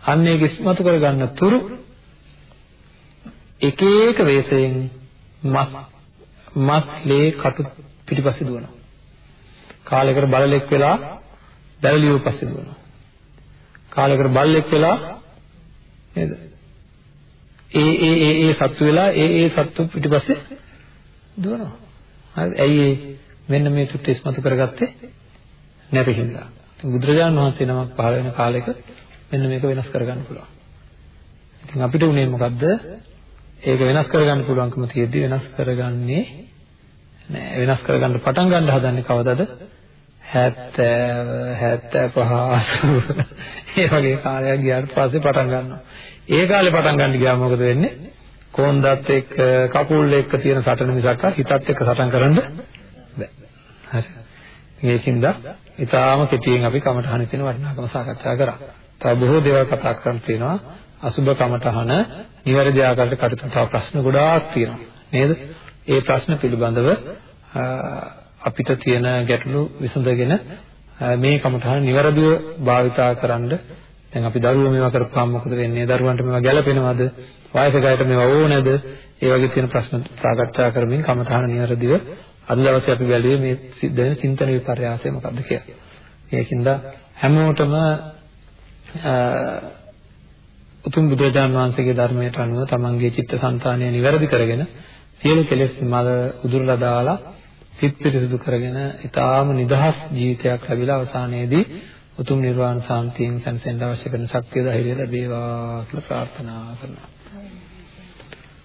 අන්න ඒක ඉස්මතු කරගන්න තුරු එක එක වේසයෙන් මස් මස් ලේ කටු පිටිපස්සේ දුවනවා. කාලයකට බලලෙක් වෙලා දැරලියෝ පස්සේ දුවනවා. කාලයකට බල්ලෙක් වෙලා නේද? ඒ ඒ ඒ ඒ සත්තු වෙලා ඒ ඒ සත්තු පිටිපස්සේ දුවනවා. හරි ඇයි මෙන්න මේ චුට්ට ඉස්මතු කරගත්තේ නැති හින්දා. බුදුරජාණන් වහන්සේ නමක් පහළ වෙන කාලෙක මෙන්න මේක වෙනස් කරගන්න පුළුවන්. ඉතින් අපිට උනේ මොකද්ද? ඒක වෙනස් කරගන්න පුළුවන්කම තියෙද්දි වෙනස් කරගන්නේ නෑ. වෙනස් කරගන්න පටන් ගන්න හදන්නේ කවදද? 70 75 ඒ වගේ කාලයක් ගියාට පස්සේ පටන් ගන්නවා. ඒ කාලේ පටන් ගන්න ගියාම මොකද වෙන්නේ? කොන්දත් එක්ක කකුල් එක්ක තියෙන සටන මිසක් හිතත් එක්ක සටන් කරන්න බෑ. හරි. ඒකින්ද ඊටාම කෙටියෙන් අපි කමඨහන තියෙන වටිනාකම සාකච්ඡා කරා. තව බොහෝ දේවල් කතා කරන්න තියෙනවා. අසුබ කමඨහන නිවැරදි ආකාරයට කටයුතු තව ප්‍රශ්න ගොඩාක් තියෙනවා. නේද? ඒ ප්‍රශ්න පිළිබඳව අපිට තියෙන ගැටලු විසඳගෙන මේ කමඨහන නිවැරදිව භාවිතා කරන්න දැන් අපි දරුවෝ මේවා කරපුවාම මොකද වෙන්නේ? දරුවන්ට මේවා ගැළපෙනවද? වයසක අයට මේවා ඕනේද? ඒ වගේ තියෙන ප්‍රශ්න සාකච්ඡා කරමින් කමඨහන නිවැරදිව අද දවසේ අපි බැලුවේ මේ සිද්ධ වෙන චින්තන විපර්යාසය මොකක්ද කියලා. ඒකින්ද හැමෝටම උතුම් බුදුරජාන් වහන්සේගේ ධර්මයට අනුව තමන්ගේ චිත්තසංතානය නිවැරදි කරගෙන සියලු කෙලෙස් මල උදුරලා දාලා සිත් පිරිසිදු කරගෙන ඊටාම නිදහස් ජීවිතයක් ලැබිලා අවසානයේදී උතුම් නිර්වාණ සාන්තියෙන් සැනසෙන්න අවශ්‍ය කරන ශක්තිය ධෛර්යය ලැබේවා කියලා ප්‍රාර්ථනා කරනවා.